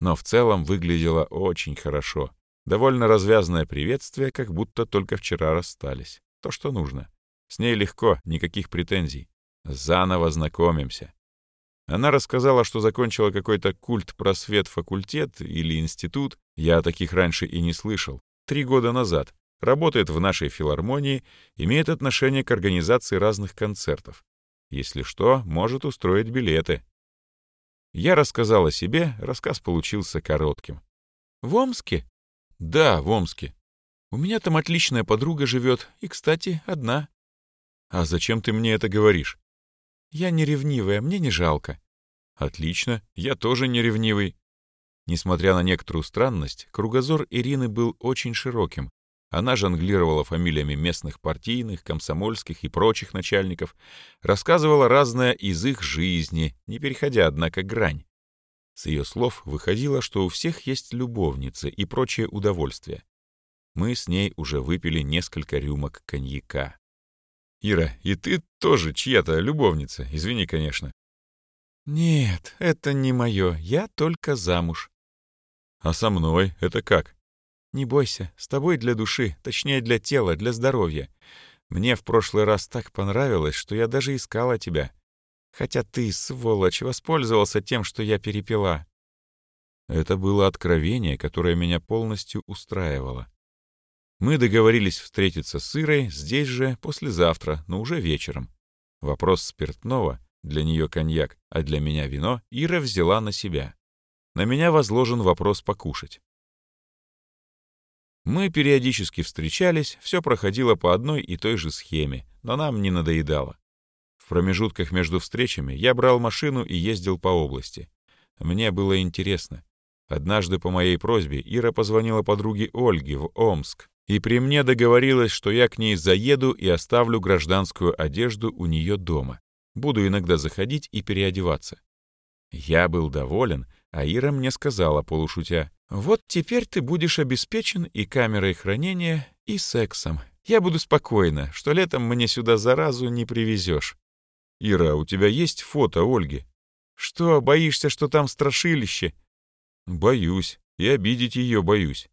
Но в целом выглядела очень хорошо. Довольно развязное приветствие, как будто только вчера расстались. То, что нужно. С ней легко, никаких претензий. Заново знакомимся. Она рассказала, что закончила какой-то культ-просвет факультет или институт. Я о таких раньше и не слышал. Три года назад. Работает в нашей филармонии, имеет отношение к организации разных концертов. Если что, может устроить билеты. Я рассказал о себе, рассказ получился коротким. «В Омске?» Да, в Омске. У меня там отличная подруга живет, и, кстати, одна. А зачем ты мне это говоришь? Я не ревнивая, мне не жалко. Отлично, я тоже не ревнивый. Несмотря на некоторую странность, кругозор Ирины был очень широким. Она жонглировала фамилиями местных партийных, комсомольских и прочих начальников, рассказывала разное из их жизни, не переходя, однако, грань. С ее слов выходило, что у всех есть любовницы и прочее удовольствие. Мы с ней уже выпили несколько рюмок коньяка. «Ира, и ты тоже чья-то любовница, извини, конечно». «Нет, это не мое, я только замуж». «А со мной это как?» «Не бойся, с тобой для души, точнее для тела, для здоровья. Мне в прошлый раз так понравилось, что я даже искала тебя. Хотя ты, сволочь, воспользовался тем, что я перепила. Это было откровение, которое меня полностью устраивало. Мы договорились встретиться с Ирой здесь же послезавтра, но уже вечером. Вопрос спиртного, для нее коньяк, а для меня вино, Ира взяла на себя. На меня возложен вопрос покушать. Мы периодически встречались, все проходило по одной и той же схеме, но нам не надоедало. В промежутках между встречами я брал машину и ездил по области. Мне было интересно. Однажды по моей просьбе Ира позвонила подруге Ольге в Омск и при мне договорилась, что я к ней заеду и оставлю гражданскую одежду у нее дома. Буду иногда заходить и переодеваться. Я был доволен, а Ира мне сказала полушутя, «Вот теперь ты будешь обеспечен и камерой хранения, и сексом. Я буду спокойна, что летом мне сюда заразу не привезешь. «Ира, у тебя есть фото Ольги?» «Что, боишься, что там страшилище?» «Боюсь. И обидеть ее боюсь».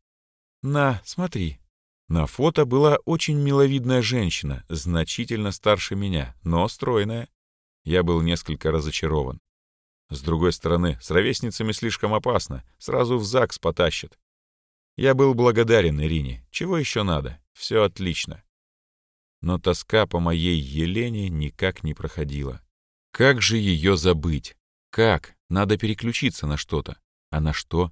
«На, смотри». На фото была очень миловидная женщина, значительно старше меня, но стройная. Я был несколько разочарован. С другой стороны, с ровесницами слишком опасно, сразу в ЗАГС потащат. Я был благодарен Ирине. Чего еще надо? Все отлично но тоска по моей Елене никак не проходила. Как же ее забыть? Как? Надо переключиться на что-то. А на что?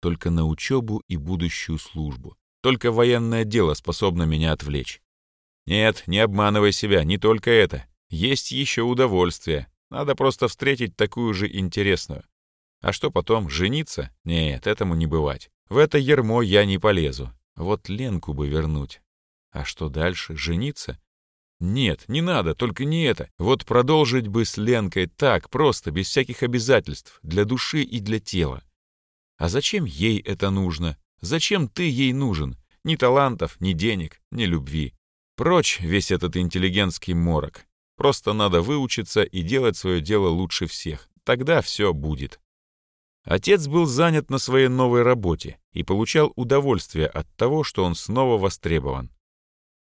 Только на учебу и будущую службу. Только военное дело способно меня отвлечь. Нет, не обманывай себя, не только это. Есть еще удовольствие. Надо просто встретить такую же интересную. А что потом, жениться? Нет, этому не бывать. В это ермо я не полезу. Вот Ленку бы вернуть. А что дальше? Жениться? Нет, не надо, только не это. Вот продолжить бы с Ленкой так, просто, без всяких обязательств, для души и для тела. А зачем ей это нужно? Зачем ты ей нужен? Ни талантов, ни денег, ни любви. Прочь весь этот интеллигентский морок. Просто надо выучиться и делать свое дело лучше всех. Тогда все будет. Отец был занят на своей новой работе и получал удовольствие от того, что он снова востребован.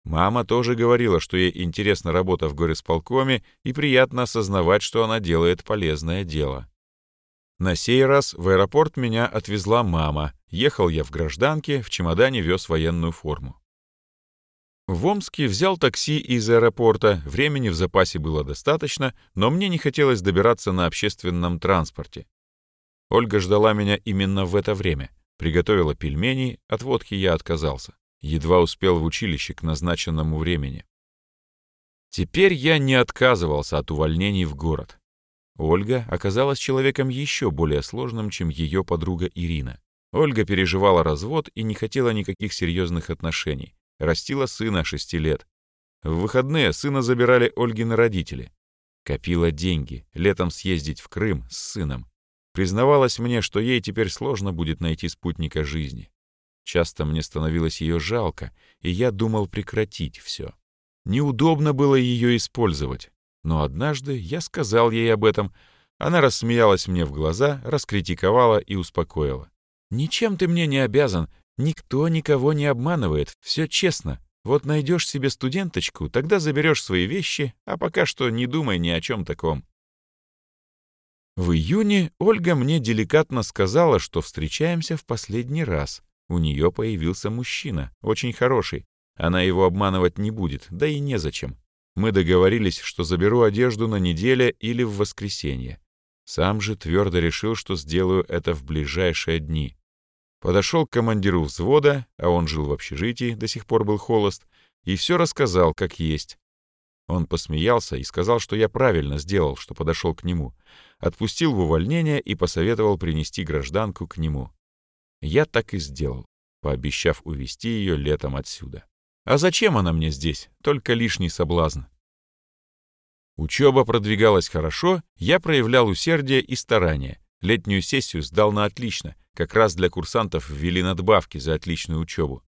Мама тоже говорила, что ей интересна работа в горисполкоме и приятно осознавать, что она делает полезное дело. На сей раз в аэропорт меня отвезла мама. Ехал я в гражданке, в чемодане вез военную форму. В Омске взял такси из аэропорта, времени в запасе было достаточно, но мне не хотелось добираться на общественном транспорте. Ольга ждала меня именно в это время. Приготовила пельмени, от водки я отказался. Едва успел в училище к назначенному времени. Теперь я не отказывался от увольнений в город. Ольга оказалась человеком еще более сложным, чем ее подруга Ирина. Ольга переживала развод и не хотела никаких серьезных отношений. Растила сына шести лет. В выходные сына забирали Ольгины родители. Копила деньги, летом съездить в Крым с сыном. Признавалась мне, что ей теперь сложно будет найти спутника жизни. Часто мне становилось ее жалко, и я думал прекратить все. Неудобно было ее использовать. Но однажды я сказал ей об этом. Она рассмеялась мне в глаза, раскритиковала и успокоила. «Ничем ты мне не обязан. Никто никого не обманывает. Все честно. Вот найдешь себе студенточку, тогда заберешь свои вещи, а пока что не думай ни о чем таком». В июне Ольга мне деликатно сказала, что встречаемся в последний раз. У нее появился мужчина, очень хороший. Она его обманывать не будет, да и незачем. Мы договорились, что заберу одежду на неделе или в воскресенье. Сам же твердо решил, что сделаю это в ближайшие дни. Подошел к командиру взвода, а он жил в общежитии, до сих пор был холост, и все рассказал, как есть. Он посмеялся и сказал, что я правильно сделал, что подошел к нему. Отпустил в увольнение и посоветовал принести гражданку к нему. Я так и сделал, пообещав увезти ее летом отсюда. А зачем она мне здесь? Только лишний соблазн. Учеба продвигалась хорошо, я проявлял усердие и старание. Летнюю сессию сдал на отлично, как раз для курсантов ввели надбавки за отличную учебу.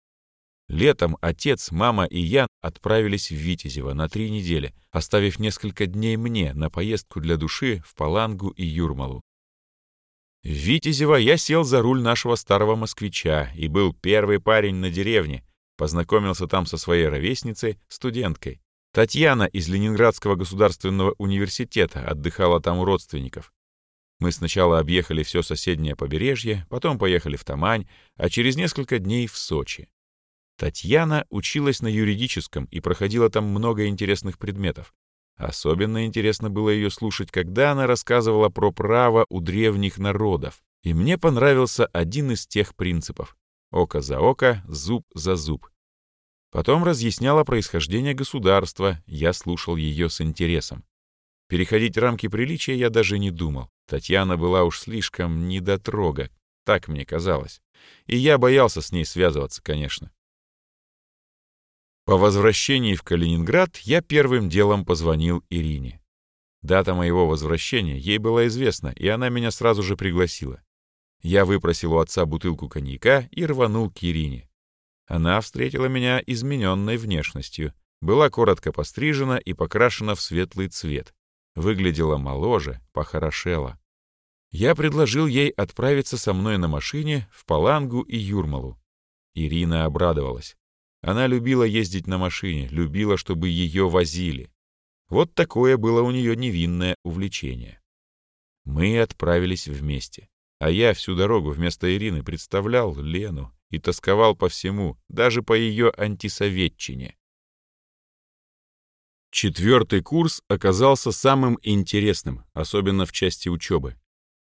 Летом отец, мама и я отправились в Витязево на три недели, оставив несколько дней мне на поездку для души в Палангу и Юрмалу. В Витязево я сел за руль нашего старого москвича и был первый парень на деревне, Познакомился там со своей ровесницей, студенткой. Татьяна из Ленинградского государственного университета отдыхала там у родственников. Мы сначала объехали все соседнее побережье, потом поехали в Тамань, а через несколько дней в Сочи. Татьяна училась на юридическом и проходила там много интересных предметов. Особенно интересно было ее слушать, когда она рассказывала про право у древних народов. И мне понравился один из тех принципов. Око за око, зуб за зуб. Потом разъясняла происхождение государства, я слушал ее с интересом. Переходить рамки приличия я даже не думал. Татьяна была уж слишком недотрога, так мне казалось. И я боялся с ней связываться, конечно. По возвращении в Калининград я первым делом позвонил Ирине. Дата моего возвращения ей была известна, и она меня сразу же пригласила. Я выпросил у отца бутылку коньяка и рванул к Ирине. Она встретила меня измененной внешностью, была коротко пострижена и покрашена в светлый цвет. Выглядела моложе, похорошела. Я предложил ей отправиться со мной на машине в Палангу и Юрмалу. Ирина обрадовалась. Она любила ездить на машине, любила, чтобы ее возили. Вот такое было у нее невинное увлечение. Мы отправились вместе. А я всю дорогу вместо Ирины представлял Лену и тосковал по всему, даже по ее антисоветчине. Четвертый курс оказался самым интересным, особенно в части учебы.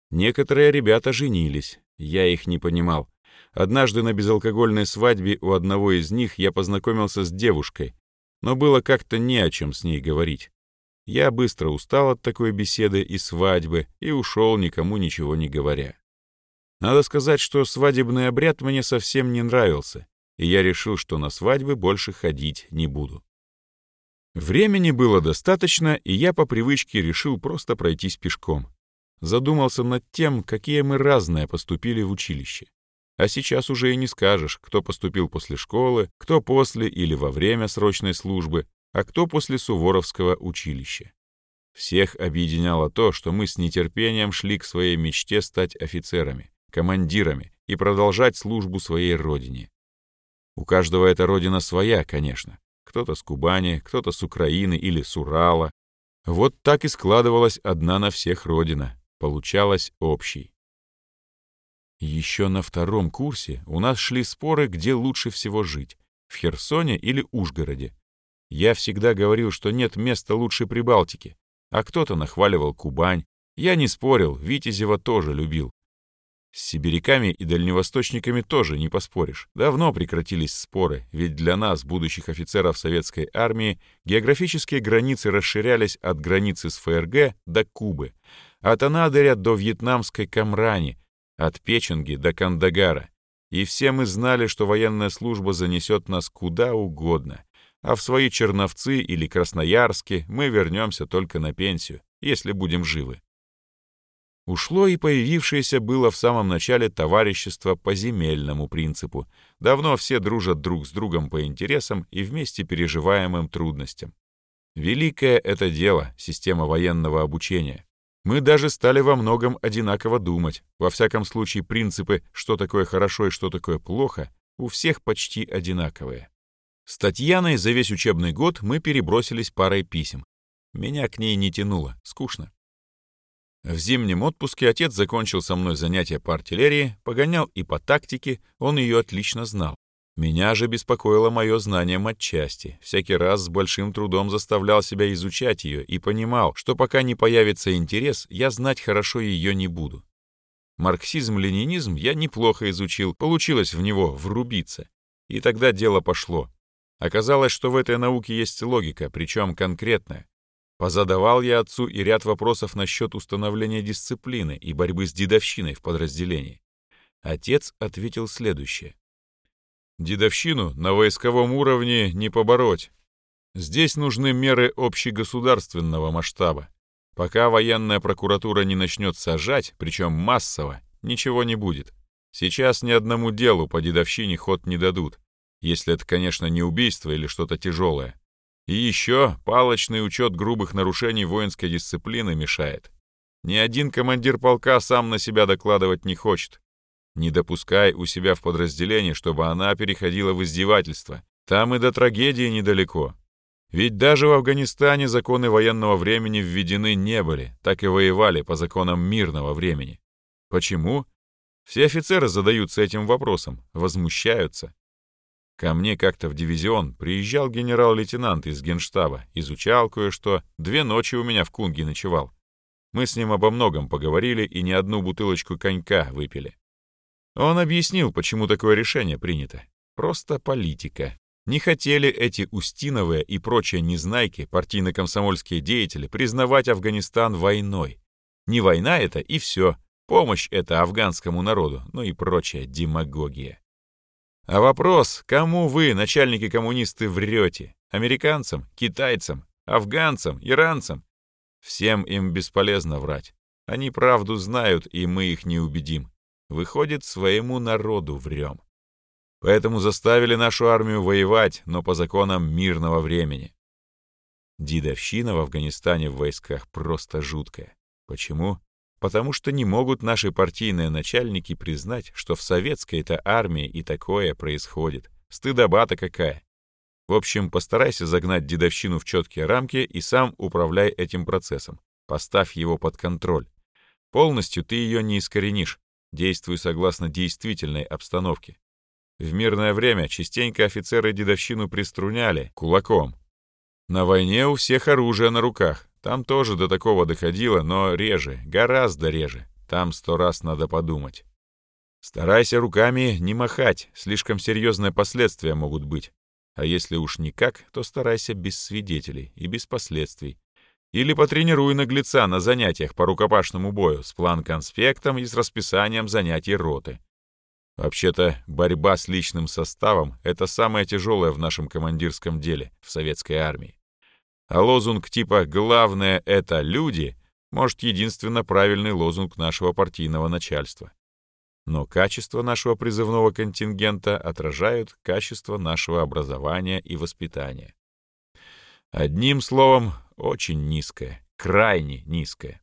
Некоторые ребята женились, я их не понимал. Однажды на безалкогольной свадьбе у одного из них я познакомился с девушкой, но было как-то не о чем с ней говорить. Я быстро устал от такой беседы и свадьбы и ушел, никому ничего не говоря. Надо сказать, что свадебный обряд мне совсем не нравился, и я решил, что на свадьбы больше ходить не буду. Времени было достаточно, и я по привычке решил просто пройтись пешком. Задумался над тем, какие мы разные поступили в училище. А сейчас уже и не скажешь, кто поступил после школы, кто после или во время срочной службы, а кто после Суворовского училища. Всех объединяло то, что мы с нетерпением шли к своей мечте стать офицерами командирами и продолжать службу своей родине. У каждого эта родина своя, конечно. Кто-то с Кубани, кто-то с Украины или с Урала. Вот так и складывалась одна на всех родина. Получалась общей. Еще на втором курсе у нас шли споры, где лучше всего жить — в Херсоне или Ужгороде. Я всегда говорил, что нет места лучше Прибалтики, а кто-то нахваливал Кубань. Я не спорил, Витязева тоже любил. С сибиряками и дальневосточниками тоже не поспоришь. Давно прекратились споры, ведь для нас, будущих офицеров советской армии, географические границы расширялись от границы с ФРГ до Кубы, от Анадыря до вьетнамской Камрани, от Печенги до Кандагара. И все мы знали, что военная служба занесет нас куда угодно, а в свои Черновцы или Красноярски мы вернемся только на пенсию, если будем живы. Ушло и появившееся было в самом начале товарищество по земельному принципу. Давно все дружат друг с другом по интересам и вместе переживаемым трудностям. Великое это дело, система военного обучения. Мы даже стали во многом одинаково думать. Во всяком случае, принципы, что такое хорошо и что такое плохо, у всех почти одинаковые. С Татьяной за весь учебный год мы перебросились парой писем. Меня к ней не тянуло, скучно. В зимнем отпуске отец закончил со мной занятия по артиллерии, погонял и по тактике, он ее отлично знал. Меня же беспокоило мое знание матчасти. Всякий раз с большим трудом заставлял себя изучать ее и понимал, что пока не появится интерес, я знать хорошо ее не буду. Марксизм-ленинизм я неплохо изучил, получилось в него врубиться. И тогда дело пошло. Оказалось, что в этой науке есть логика, причем конкретная. Позадавал я отцу и ряд вопросов насчет установления дисциплины и борьбы с дедовщиной в подразделении. Отец ответил следующее. Дедовщину на войсковом уровне не побороть. Здесь нужны меры общегосударственного масштаба. Пока военная прокуратура не начнет сажать, причем массово, ничего не будет. Сейчас ни одному делу по дедовщине ход не дадут, если это, конечно, не убийство или что-то тяжелое. И еще палочный учет грубых нарушений воинской дисциплины мешает. Ни один командир полка сам на себя докладывать не хочет. Не допускай у себя в подразделении, чтобы она переходила в издевательство. Там и до трагедии недалеко. Ведь даже в Афганистане законы военного времени введены не были, так и воевали по законам мирного времени. Почему? Все офицеры задаются этим вопросом, возмущаются. Ко мне как-то в дивизион приезжал генерал-лейтенант из генштаба, изучал кое-что, две ночи у меня в Кунге ночевал. Мы с ним обо многом поговорили и не одну бутылочку конька выпили. Он объяснил, почему такое решение принято. Просто политика. Не хотели эти Устиновые и прочие незнайки, партийно-комсомольские деятели, признавать Афганистан войной. Не война это и все. Помощь это афганскому народу, ну и прочая демагогия. А вопрос, кому вы, начальники-коммунисты, врете? Американцам, китайцам, афганцам, иранцам? Всем им бесполезно врать. Они правду знают, и мы их не убедим. Выходит, своему народу врем. Поэтому заставили нашу армию воевать, но по законам мирного времени. Дедовщина в Афганистане в войсках просто жуткая. Почему? Потому что не могут наши партийные начальники признать, что в советской-то армии и такое происходит. Стыдоба-то какая. В общем, постарайся загнать дедовщину в четкие рамки и сам управляй этим процессом. Поставь его под контроль. Полностью ты ее не искоренишь. Действуй согласно действительной обстановке. В мирное время частенько офицеры дедовщину приструняли кулаком. На войне у всех оружие на руках, там тоже до такого доходило, но реже, гораздо реже. Там сто раз надо подумать. Старайся руками не махать, слишком серьезные последствия могут быть. А если уж никак, то старайся без свидетелей и без последствий. Или потренируй наглеца на занятиях по рукопашному бою с план-конспектом и с расписанием занятий роты. Вообще-то, борьба с личным составом — это самое тяжелое в нашем командирском деле в советской армии. А лозунг типа «главное — это люди» может единственно правильный лозунг нашего партийного начальства. Но качество нашего призывного контингента отражают качество нашего образования и воспитания. Одним словом, очень низкое, крайне низкое.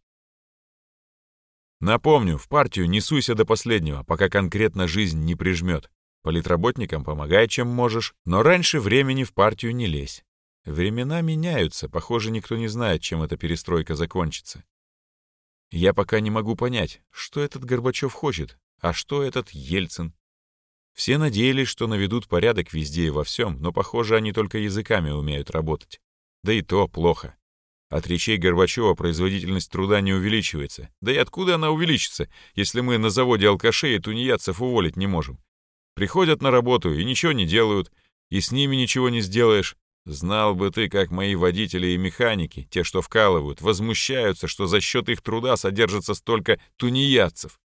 Напомню, в партию не суйся до последнего, пока конкретно жизнь не прижмет. Политработникам помогай, чем можешь, но раньше времени в партию не лезь. Времена меняются, похоже, никто не знает, чем эта перестройка закончится. Я пока не могу понять, что этот Горбачев хочет, а что этот Ельцин. Все надеялись, что наведут порядок везде и во всем, но, похоже, они только языками умеют работать. Да и то плохо. От речей Горбачева производительность труда не увеличивается. Да и откуда она увеличится, если мы на заводе алкашей и тунеядцев уволить не можем? Приходят на работу и ничего не делают, и с ними ничего не сделаешь. Знал бы ты, как мои водители и механики, те, что вкалывают, возмущаются, что за счет их труда содержится столько тунеядцев.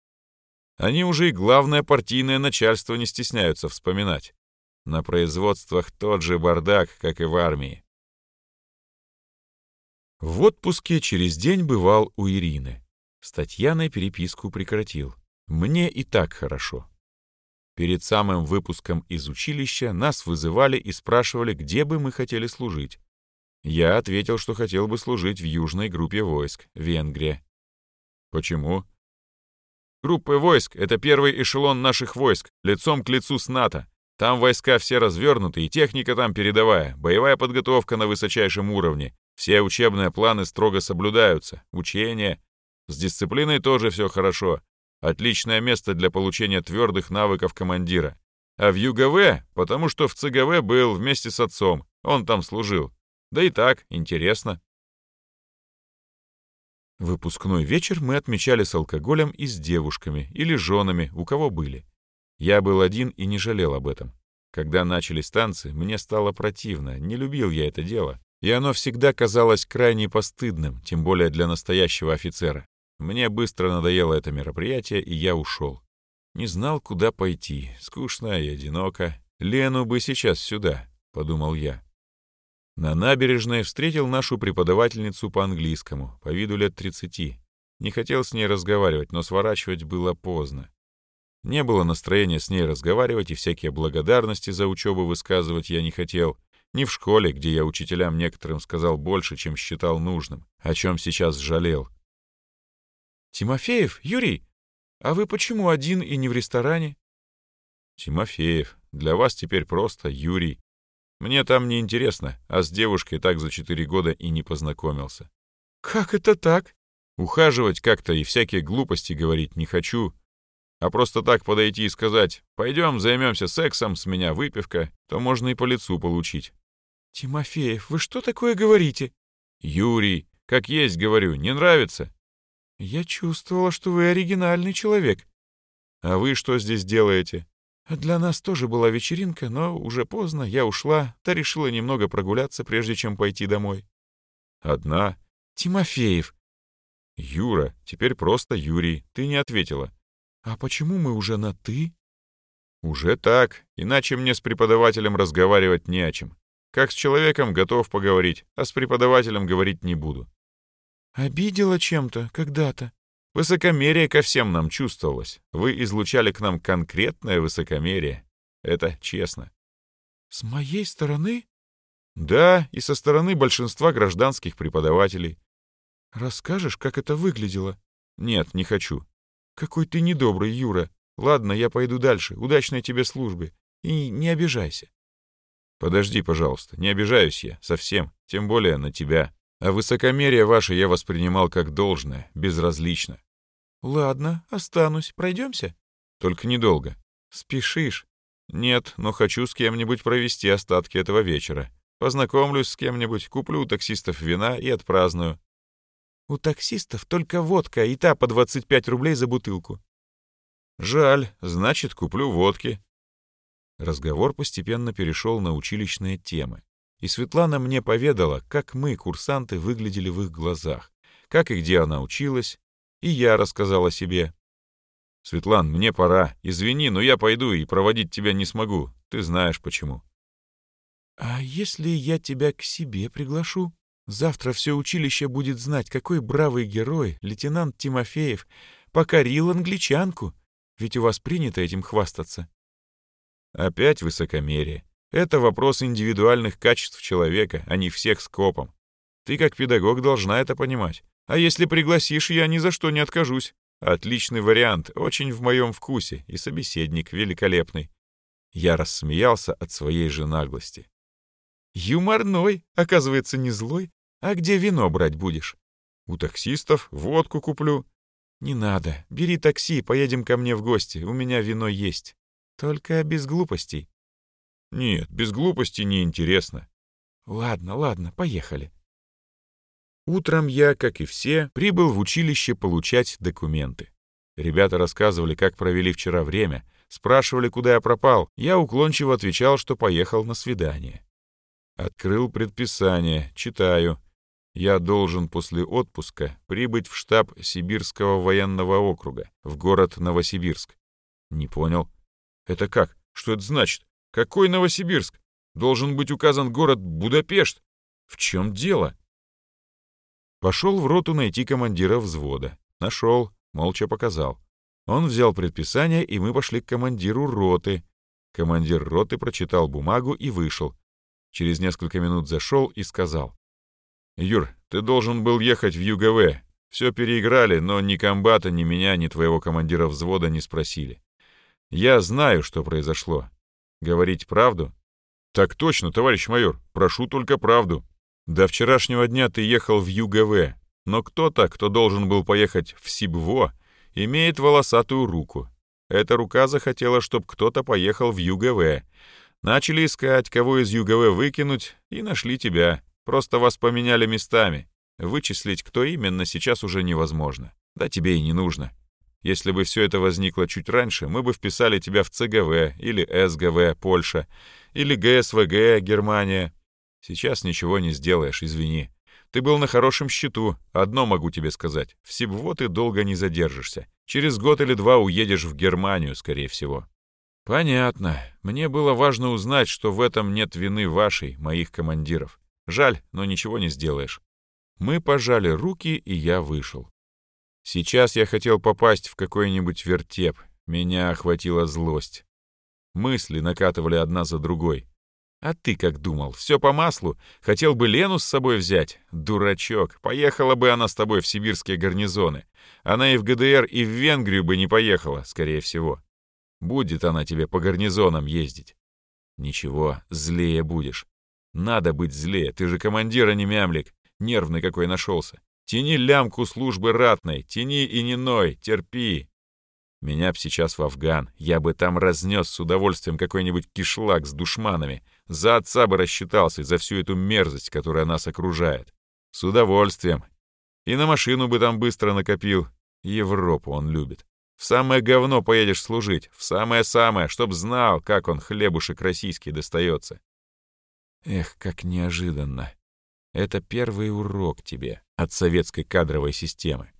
Они уже и главное партийное начальство не стесняются вспоминать. На производствах тот же бардак, как и в армии. В отпуске через день бывал у Ирины. С Татьяной переписку прекратил. Мне и так хорошо. Перед самым выпуском из училища нас вызывали и спрашивали, где бы мы хотели служить. Я ответил, что хотел бы служить в южной группе войск, Венгрия. Почему? Группы войск — это первый эшелон наших войск, лицом к лицу с НАТО. Там войска все развернуты, и техника там передовая, боевая подготовка на высочайшем уровне, все учебные планы строго соблюдаются, учения. С дисциплиной тоже все хорошо. Отличное место для получения твердых навыков командира. А в ЮГВ, потому что в ЦГВ был вместе с отцом, он там служил. Да и так, интересно. Выпускной вечер мы отмечали с алкоголем и с девушками, или женами, у кого были. Я был один и не жалел об этом. Когда начались танцы, мне стало противно, не любил я это дело и оно всегда казалось крайне постыдным, тем более для настоящего офицера. Мне быстро надоело это мероприятие, и я ушел. Не знал, куда пойти, скучно и одиноко. Лену бы сейчас сюда, — подумал я. На набережной встретил нашу преподавательницу по английскому, по виду лет 30. Не хотел с ней разговаривать, но сворачивать было поздно. Не было настроения с ней разговаривать, и всякие благодарности за учебу высказывать я не хотел — не в школе, где я учителям некоторым сказал больше, чем считал нужным, о чем сейчас жалел. «Тимофеев, Юрий, а вы почему один и не в ресторане?» «Тимофеев, для вас теперь просто Юрий. Мне там не интересно, а с девушкой так за четыре года и не познакомился». «Как это так?» «Ухаживать как-то и всякие глупости говорить не хочу, а просто так подойти и сказать «пойдем займемся сексом, с меня выпивка», то можно и по лицу получить. «Тимофеев, вы что такое говорите?» «Юрий, как есть говорю, не нравится?» «Я чувствовала, что вы оригинальный человек». «А вы что здесь делаете?» «Для нас тоже была вечеринка, но уже поздно, я ушла, та решила немного прогуляться, прежде чем пойти домой». «Одна?» «Тимофеев». «Юра, теперь просто Юрий, ты не ответила». «А почему мы уже на «ты»?» «Уже так, иначе мне с преподавателем разговаривать не о чем. Как с человеком готов поговорить, а с преподавателем говорить не буду. Обидела чем-то когда-то. Высокомерие ко всем нам чувствовалось. Вы излучали к нам конкретное высокомерие. Это честно. С моей стороны? Да, и со стороны большинства гражданских преподавателей. Расскажешь, как это выглядело? Нет, не хочу. Какой ты недобрый, Юра. Ладно, я пойду дальше. Удачной тебе службы. И не обижайся. Подожди, пожалуйста, не обижаюсь я, совсем, тем более на тебя. А высокомерие ваше я воспринимал как должное, безразлично. Ладно, останусь, пройдемся? Только недолго. Спешишь? Нет, но хочу с кем-нибудь провести остатки этого вечера. Познакомлюсь с кем-нибудь, куплю у таксистов вина и отпраздную. У таксистов только водка, и та по 25 рублей за бутылку. Жаль, значит, куплю водки. Разговор постепенно перешел на училищные темы. И Светлана мне поведала, как мы, курсанты, выглядели в их глазах, как и где она училась, и я рассказал о себе. «Светлан, мне пора. Извини, но я пойду и проводить тебя не смогу. Ты знаешь почему». «А если я тебя к себе приглашу? Завтра все училище будет знать, какой бравый герой, лейтенант Тимофеев, покорил англичанку. Ведь у вас принято этим хвастаться». Опять высокомерие. Это вопрос индивидуальных качеств человека, а не всех скопом. Ты как педагог должна это понимать. А если пригласишь, я ни за что не откажусь. Отличный вариант, очень в моем вкусе, и собеседник великолепный. Я рассмеялся от своей же наглости. «Юморной, оказывается, не злой. А где вино брать будешь?» «У таксистов водку куплю». «Не надо. Бери такси, поедем ко мне в гости. У меня вино есть. Только без глупостей». «Нет, без глупостей неинтересно». «Ладно, ладно, поехали». Утром я, как и все, прибыл в училище получать документы. Ребята рассказывали, как провели вчера время, спрашивали, куда я пропал. Я уклончиво отвечал, что поехал на свидание. Открыл предписание, читаю. Я должен после отпуска прибыть в штаб Сибирского военного округа, в город Новосибирск. Не понял. Это как? Что это значит? Какой Новосибирск? Должен быть указан город Будапешт. В чем дело? Пошел в роту найти командира взвода. Нашел, молча показал. Он взял предписание, и мы пошли к командиру роты. Командир роты прочитал бумагу и вышел. Через несколько минут зашел и сказал. «Юр, ты должен был ехать в ЮГВ. Все переиграли, но ни комбата, ни меня, ни твоего командира взвода не спросили. Я знаю, что произошло. Говорить правду?» «Так точно, товарищ майор. Прошу только правду», до вчерашнего дня ты ехал в ЮГВ, но кто-то, кто должен был поехать в СИБВО, имеет волосатую руку. Эта рука захотела, чтобы кто-то поехал в ЮГВ. Начали искать, кого из ЮГВ выкинуть, и нашли тебя. Просто вас поменяли местами. Вычислить, кто именно, сейчас уже невозможно. Да тебе и не нужно. Если бы все это возникло чуть раньше, мы бы вписали тебя в ЦГВ или СГВ, Польша, или ГСВГ, Германия, Сейчас ничего не сделаешь, извини. Ты был на хорошем счету, одно могу тебе сказать. В Сибво ты долго не задержишься. Через год или два уедешь в Германию, скорее всего. Понятно. Мне было важно узнать, что в этом нет вины вашей, моих командиров. Жаль, но ничего не сделаешь. Мы пожали руки, и я вышел. Сейчас я хотел попасть в какой-нибудь вертеп. Меня охватила злость. Мысли накатывали одна за другой. А ты как думал? Все по маслу? Хотел бы Лену с собой взять? Дурачок. Поехала бы она с тобой в сибирские гарнизоны. Она и в ГДР, и в Венгрию бы не поехала, скорее всего. Будет она тебе по гарнизонам ездить. Ничего, злее будешь. Надо быть злее, ты же командир, а не мямлик. Нервный какой нашелся. Тяни лямку службы ратной, тяни и не ной, терпи. Меня б сейчас в Афган, я бы там разнес с удовольствием какой-нибудь кишлак с душманами, за отца бы рассчитался за всю эту мерзость, которая нас окружает. С удовольствием. И на машину бы там быстро накопил. Европу он любит. В самое говно поедешь служить, в самое-самое, чтоб знал, как он хлебушек российский достается. Эх, как неожиданно. Это первый урок тебе от советской кадровой системы.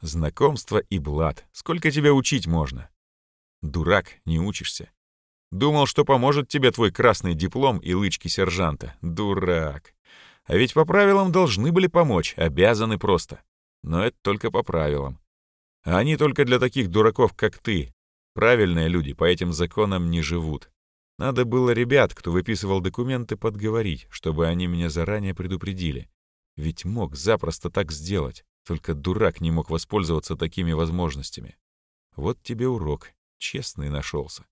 Знакомство и блат. Сколько тебя учить можно? Дурак, не учишься. Думал, что поможет тебе твой красный диплом и лычки сержанта. Дурак. А ведь по правилам должны были помочь, обязаны просто. Но это только по правилам. А они только для таких дураков, как ты. Правильные люди по этим законам не живут. Надо было ребят, кто выписывал документы, подговорить, чтобы они меня заранее предупредили. Ведь мог запросто так сделать, только дурак не мог воспользоваться такими возможностями. Вот тебе урок, честный нашелся.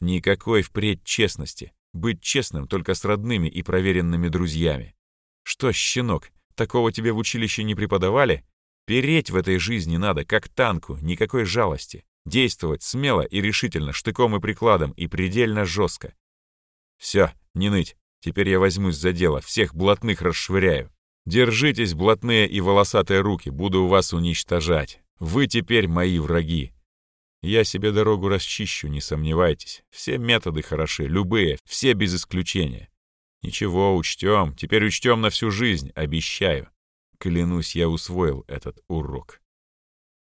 Никакой впредь честности. Быть честным только с родными и проверенными друзьями. Что, щенок, такого тебе в училище не преподавали? Переть в этой жизни надо, как танку, никакой жалости. Действовать смело и решительно, штыком и прикладом, и предельно жестко. Все, не ныть. Теперь я возьмусь за дело, всех блатных расшвыряю. Держитесь, блатные и волосатые руки, буду вас уничтожать. Вы теперь мои враги. Я себе дорогу расчищу, не сомневайтесь. Все методы хороши, любые, все без исключения. Ничего, учтем, теперь учтем на всю жизнь, обещаю. Клянусь, я усвоил этот урок.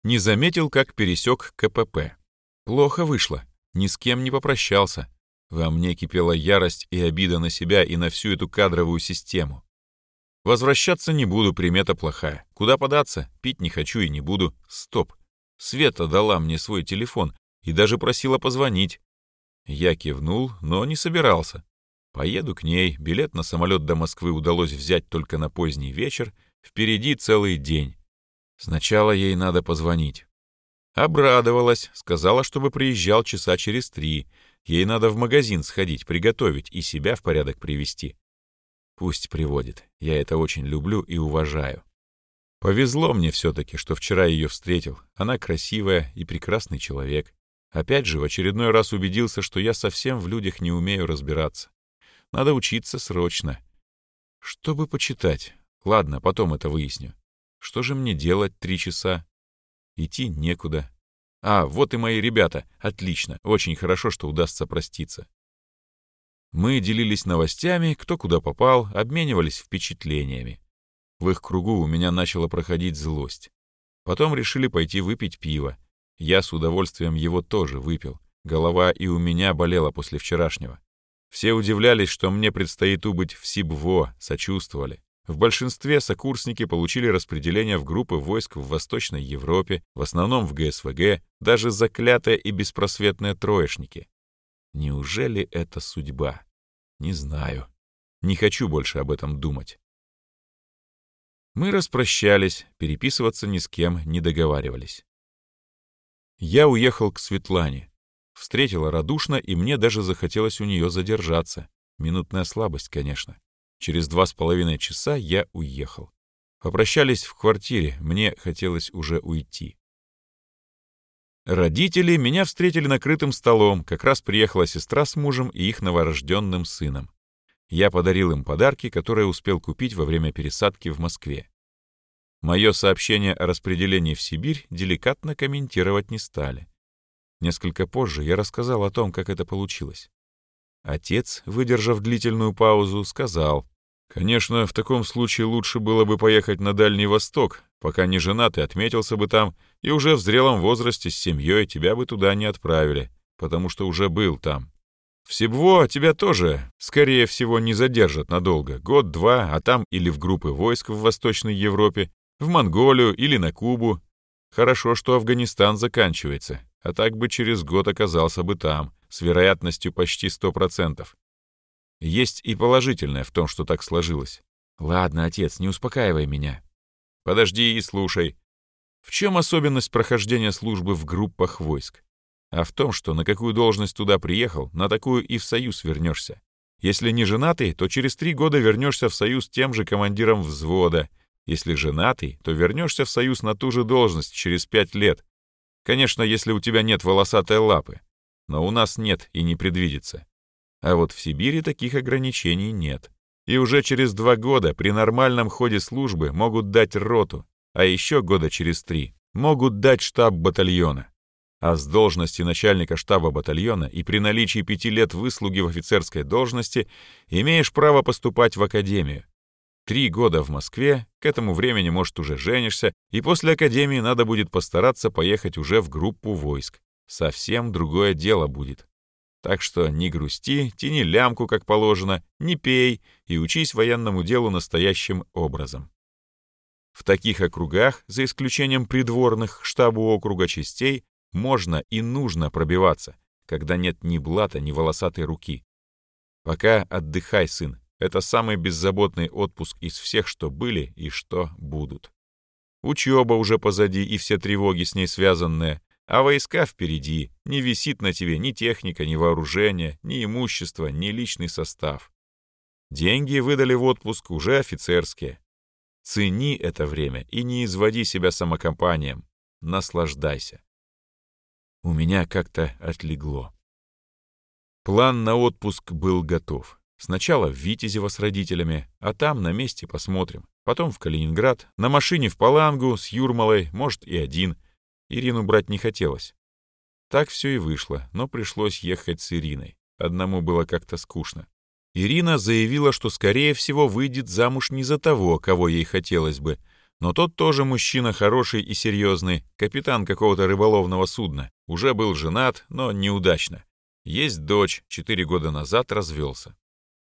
Не заметил, как пересек КПП. Плохо вышло, ни с кем не попрощался. Во мне кипела ярость и обида на себя и на всю эту кадровую систему. Возвращаться не буду, примета плохая. Куда податься? Пить не хочу и не буду. Стоп. Света дала мне свой телефон и даже просила позвонить. Я кивнул, но не собирался. Поеду к ней, билет на самолет до Москвы удалось взять только на поздний вечер, впереди целый день. Сначала ей надо позвонить. Обрадовалась, сказала, чтобы приезжал часа через три. Ей надо в магазин сходить, приготовить и себя в порядок привести. Пусть приводит. Я это очень люблю и уважаю. Повезло мне все-таки, что вчера ее встретил. Она красивая и прекрасный человек. Опять же, в очередной раз убедился, что я совсем в людях не умею разбираться. Надо учиться срочно. Что бы почитать? Ладно, потом это выясню. Что же мне делать три часа? Идти некуда. А, вот и мои ребята. Отлично. Очень хорошо, что удастся проститься. Мы делились новостями, кто куда попал, обменивались впечатлениями. В их кругу у меня начала проходить злость. Потом решили пойти выпить пиво. Я с удовольствием его тоже выпил. Голова и у меня болела после вчерашнего. Все удивлялись, что мне предстоит убыть в Сибво, сочувствовали. В большинстве сокурсники получили распределение в группы войск в Восточной Европе, в основном в ГСВГ, даже заклятые и беспросветные троечники. Неужели это судьба? Не знаю. Не хочу больше об этом думать. Мы распрощались, переписываться ни с кем не договаривались. Я уехал к Светлане. Встретила радушно, и мне даже захотелось у нее задержаться. Минутная слабость, конечно. Через два с половиной часа я уехал. Попрощались в квартире, мне хотелось уже уйти. Родители меня встретили накрытым столом, как раз приехала сестра с мужем и их новорожденным сыном. Я подарил им подарки, которые успел купить во время пересадки в Москве. Мое сообщение о распределении в Сибирь деликатно комментировать не стали. Несколько позже я рассказал о том, как это получилось. Отец, выдержав длительную паузу, сказал, «Конечно, в таком случае лучше было бы поехать на Дальний Восток, пока не женат и отметился бы там, и уже в зрелом возрасте с семьей тебя бы туда не отправили, потому что уже был там. В Сибво тебя тоже, скорее всего, не задержат надолго, год-два, а там или в группы войск в Восточной Европе, в Монголию или на Кубу. Хорошо, что Афганистан заканчивается, а так бы через год оказался бы там, с вероятностью почти 100%. Есть и положительное в том, что так сложилось. Ладно, отец, не успокаивай меня. Подожди и слушай. В чем особенность прохождения службы в группах войск? А в том, что на какую должность туда приехал, на такую и в союз вернешься. Если не женатый, то через три года вернешься в союз тем же командиром взвода. Если женатый, то вернешься в союз на ту же должность через пять лет. Конечно, если у тебя нет волосатой лапы но у нас нет и не предвидится. А вот в Сибири таких ограничений нет. И уже через два года при нормальном ходе службы могут дать роту, а еще года через три могут дать штаб батальона. А с должности начальника штаба батальона и при наличии пяти лет выслуги в офицерской должности имеешь право поступать в академию. Три года в Москве, к этому времени, может, уже женишься, и после академии надо будет постараться поехать уже в группу войск совсем другое дело будет. Так что не грусти, тяни лямку, как положено, не пей и учись военному делу настоящим образом. В таких округах, за исключением придворных штабу округа частей, можно и нужно пробиваться, когда нет ни блата, ни волосатой руки. Пока отдыхай, сын. Это самый беззаботный отпуск из всех, что были и что будут. Учеба уже позади и все тревоги с ней связанные, а войска впереди, не висит на тебе ни техника, ни вооружение, ни имущество, ни личный состав. Деньги выдали в отпуск уже офицерские. Цени это время и не изводи себя самокомпанием. Наслаждайся. У меня как-то отлегло. План на отпуск был готов. Сначала в Витязево с родителями, а там на месте посмотрим. Потом в Калининград, на машине в Палангу с Юрмалой, может и один — Ирину брать не хотелось. Так все и вышло, но пришлось ехать с Ириной. Одному было как-то скучно. Ирина заявила, что, скорее всего, выйдет замуж не за того, кого ей хотелось бы, но тот тоже мужчина хороший и серьезный, капитан какого-то рыболовного судна. Уже был женат, но неудачно. Есть дочь, четыре года назад развелся.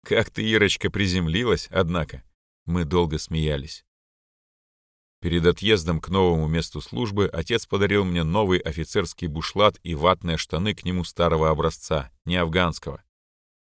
Как ты, Ирочка, приземлилась, однако. Мы долго смеялись. Перед отъездом к новому месту службы отец подарил мне новый офицерский бушлат и ватные штаны к нему старого образца, не афганского.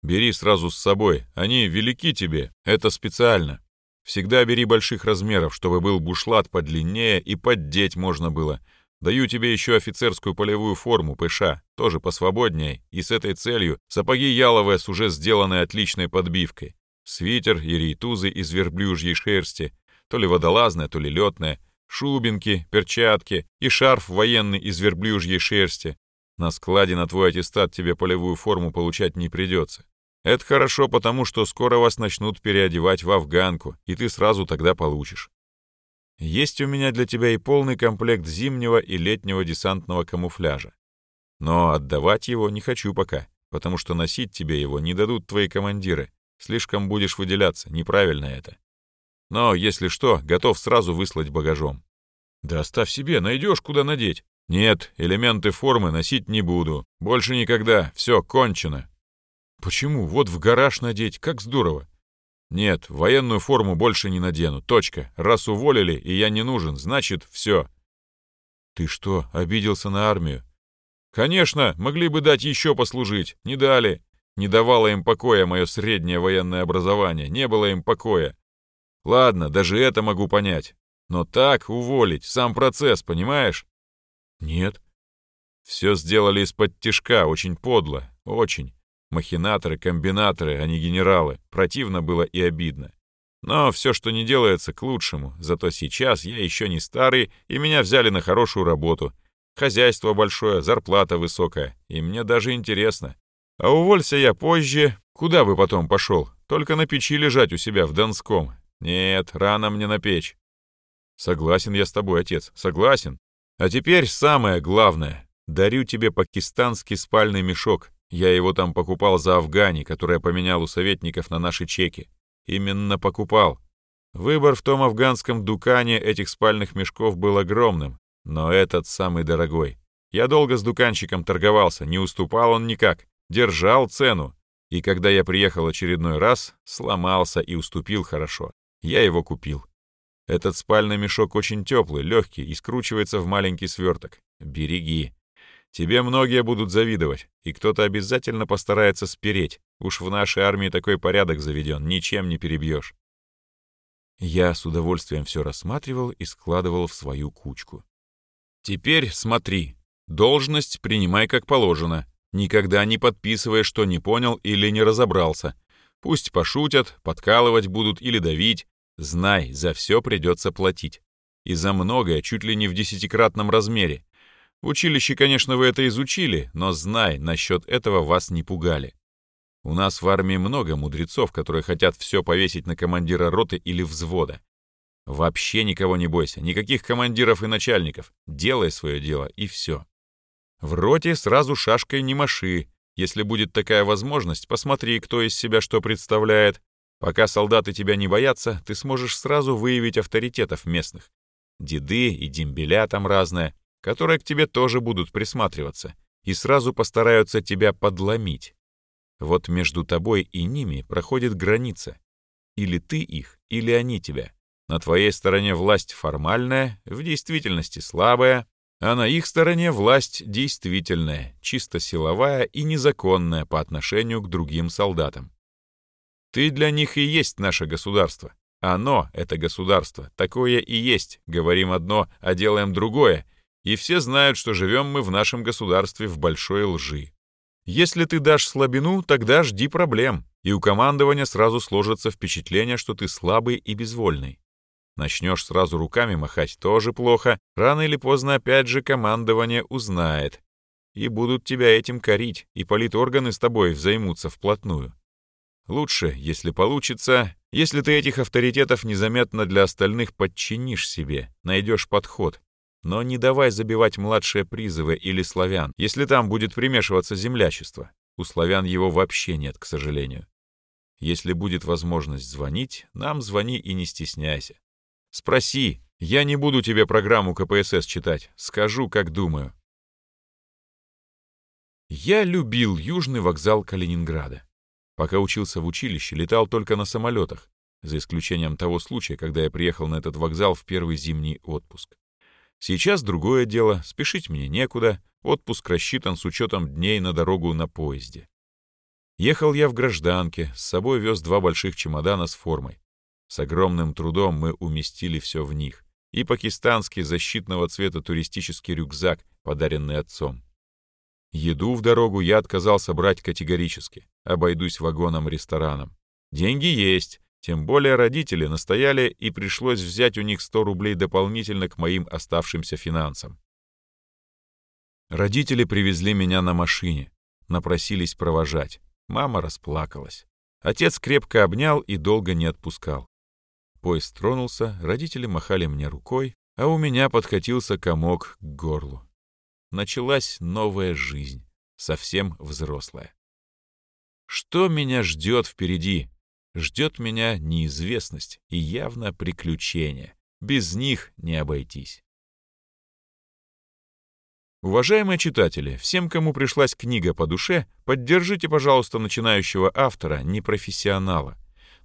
«Бери сразу с собой, они велики тебе, это специально. Всегда бери больших размеров, чтобы был бушлат подлиннее и поддеть можно было. Даю тебе еще офицерскую полевую форму ПШ, тоже посвободнее, и с этой целью сапоги яловые с уже сделанной отличной подбивкой. Свитер и рейтузы из верблюжьей шерсти, то ли водолазная, то ли летная, шубинки, перчатки и шарф военный из верблюжьей шерсти. На складе на твой аттестат тебе полевую форму получать не придется. Это хорошо, потому что скоро вас начнут переодевать в афганку, и ты сразу тогда получишь. Есть у меня для тебя и полный комплект зимнего и летнего десантного камуфляжа. Но отдавать его не хочу пока, потому что носить тебе его не дадут твои командиры. Слишком будешь выделяться, неправильно это. Но, если что, готов сразу выслать багажом. Да оставь себе, найдешь, куда надеть. Нет, элементы формы носить не буду. Больше никогда, все, кончено. Почему? Вот в гараж надеть, как здорово. Нет, военную форму больше не надену. Точка. Раз уволили, и я не нужен, значит, все. Ты что, обиделся на армию? Конечно, могли бы дать еще послужить. Не дали. Не давало им покоя мое среднее военное образование. Не было им покоя. Ладно, даже это могу понять. Но так уволить, сам процесс, понимаешь? Нет. Все сделали из-под тишка, очень подло, очень. Махинаторы, комбинаторы, а не генералы. Противно было и обидно. Но все, что не делается, к лучшему. Зато сейчас я еще не старый, и меня взяли на хорошую работу. Хозяйство большое, зарплата высокая, и мне даже интересно. А уволься я позже, куда бы потом пошел? Только на печи лежать у себя в Донском. Нет, рано мне на печь. Согласен я с тобой, отец, согласен. А теперь самое главное. Дарю тебе пакистанский спальный мешок. Я его там покупал за Афгани, который я поменял у советников на наши чеки. Именно покупал. Выбор в том афганском дукане этих спальных мешков был огромным, но этот самый дорогой. Я долго с дуканчиком торговался, не уступал он никак, держал цену. И когда я приехал очередной раз, сломался и уступил хорошо. Я его купил. Этот спальный мешок очень теплый, легкий и скручивается в маленький сверток. Береги. Тебе многие будут завидовать, и кто-то обязательно постарается спереть. Уж в нашей армии такой порядок заведен, ничем не перебьешь. Я с удовольствием все рассматривал и складывал в свою кучку. Теперь смотри. Должность принимай как положено. Никогда не подписывай, что не понял или не разобрался. Пусть пошутят, подкалывать будут или давить. Знай, за все придется платить. И за многое чуть ли не в десятикратном размере. В училище, конечно, вы это изучили, но знай, насчет этого вас не пугали. У нас в армии много мудрецов, которые хотят все повесить на командира роты или взвода. Вообще никого не бойся, никаких командиров и начальников. Делай свое дело, и все. В роте сразу шашкой не маши. Если будет такая возможность, посмотри, кто из себя что представляет. Пока солдаты тебя не боятся, ты сможешь сразу выявить авторитетов местных. Деды и дембеля там разные которые к тебе тоже будут присматриваться и сразу постараются тебя подломить. Вот между тобой и ними проходит граница. Или ты их, или они тебя. На твоей стороне власть формальная, в действительности слабая, а на их стороне власть действительная, чисто силовая и незаконная по отношению к другим солдатам. Ты для них и есть наше государство. Оно, это государство, такое и есть. Говорим одно, а делаем другое, и все знают, что живем мы в нашем государстве в большой лжи. Если ты дашь слабину, тогда жди проблем, и у командования сразу сложится впечатление, что ты слабый и безвольный. Начнешь сразу руками махать, тоже плохо, рано или поздно опять же командование узнает. И будут тебя этим корить, и политорганы с тобой взаймутся вплотную. Лучше, если получится, если ты этих авторитетов незаметно для остальных подчинишь себе, найдешь подход, но не давай забивать младшие призывы или славян, если там будет примешиваться землячество. У славян его вообще нет, к сожалению. Если будет возможность звонить, нам звони и не стесняйся. Спроси, я не буду тебе программу КПСС читать, скажу, как думаю. Я любил южный вокзал Калининграда. Пока учился в училище, летал только на самолетах, за исключением того случая, когда я приехал на этот вокзал в первый зимний отпуск. Сейчас другое дело, спешить мне некуда, отпуск рассчитан с учетом дней на дорогу на поезде. Ехал я в гражданке, с собой вез два больших чемодана с формой. С огромным трудом мы уместили все в них. и пакистанский защитного цвета туристический рюкзак, подаренный отцом. Еду в дорогу я отказался брать категорически. Обойдусь вагоном-рестораном. Деньги есть, тем более родители настояли, и пришлось взять у них 100 рублей дополнительно к моим оставшимся финансам. Родители привезли меня на машине, напросились провожать. Мама расплакалась. Отец крепко обнял и долго не отпускал. Поезд тронулся, родители махали мне рукой, а у меня подкатился комок к горлу. Началась новая жизнь, совсем взрослая. Что меня ждет впереди? Ждет меня неизвестность и явно приключения. Без них не обойтись. Уважаемые читатели, всем, кому пришлась книга по душе, поддержите, пожалуйста, начинающего автора, непрофессионала.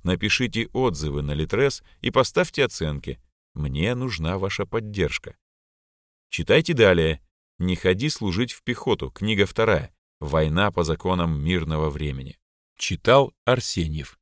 Напишите отзывы на Литрес и поставьте оценки. Мне нужна ваша поддержка. Читайте далее. «Не ходи служить в пехоту», книга вторая. «Война по законам мирного времени». Читал Арсеньев.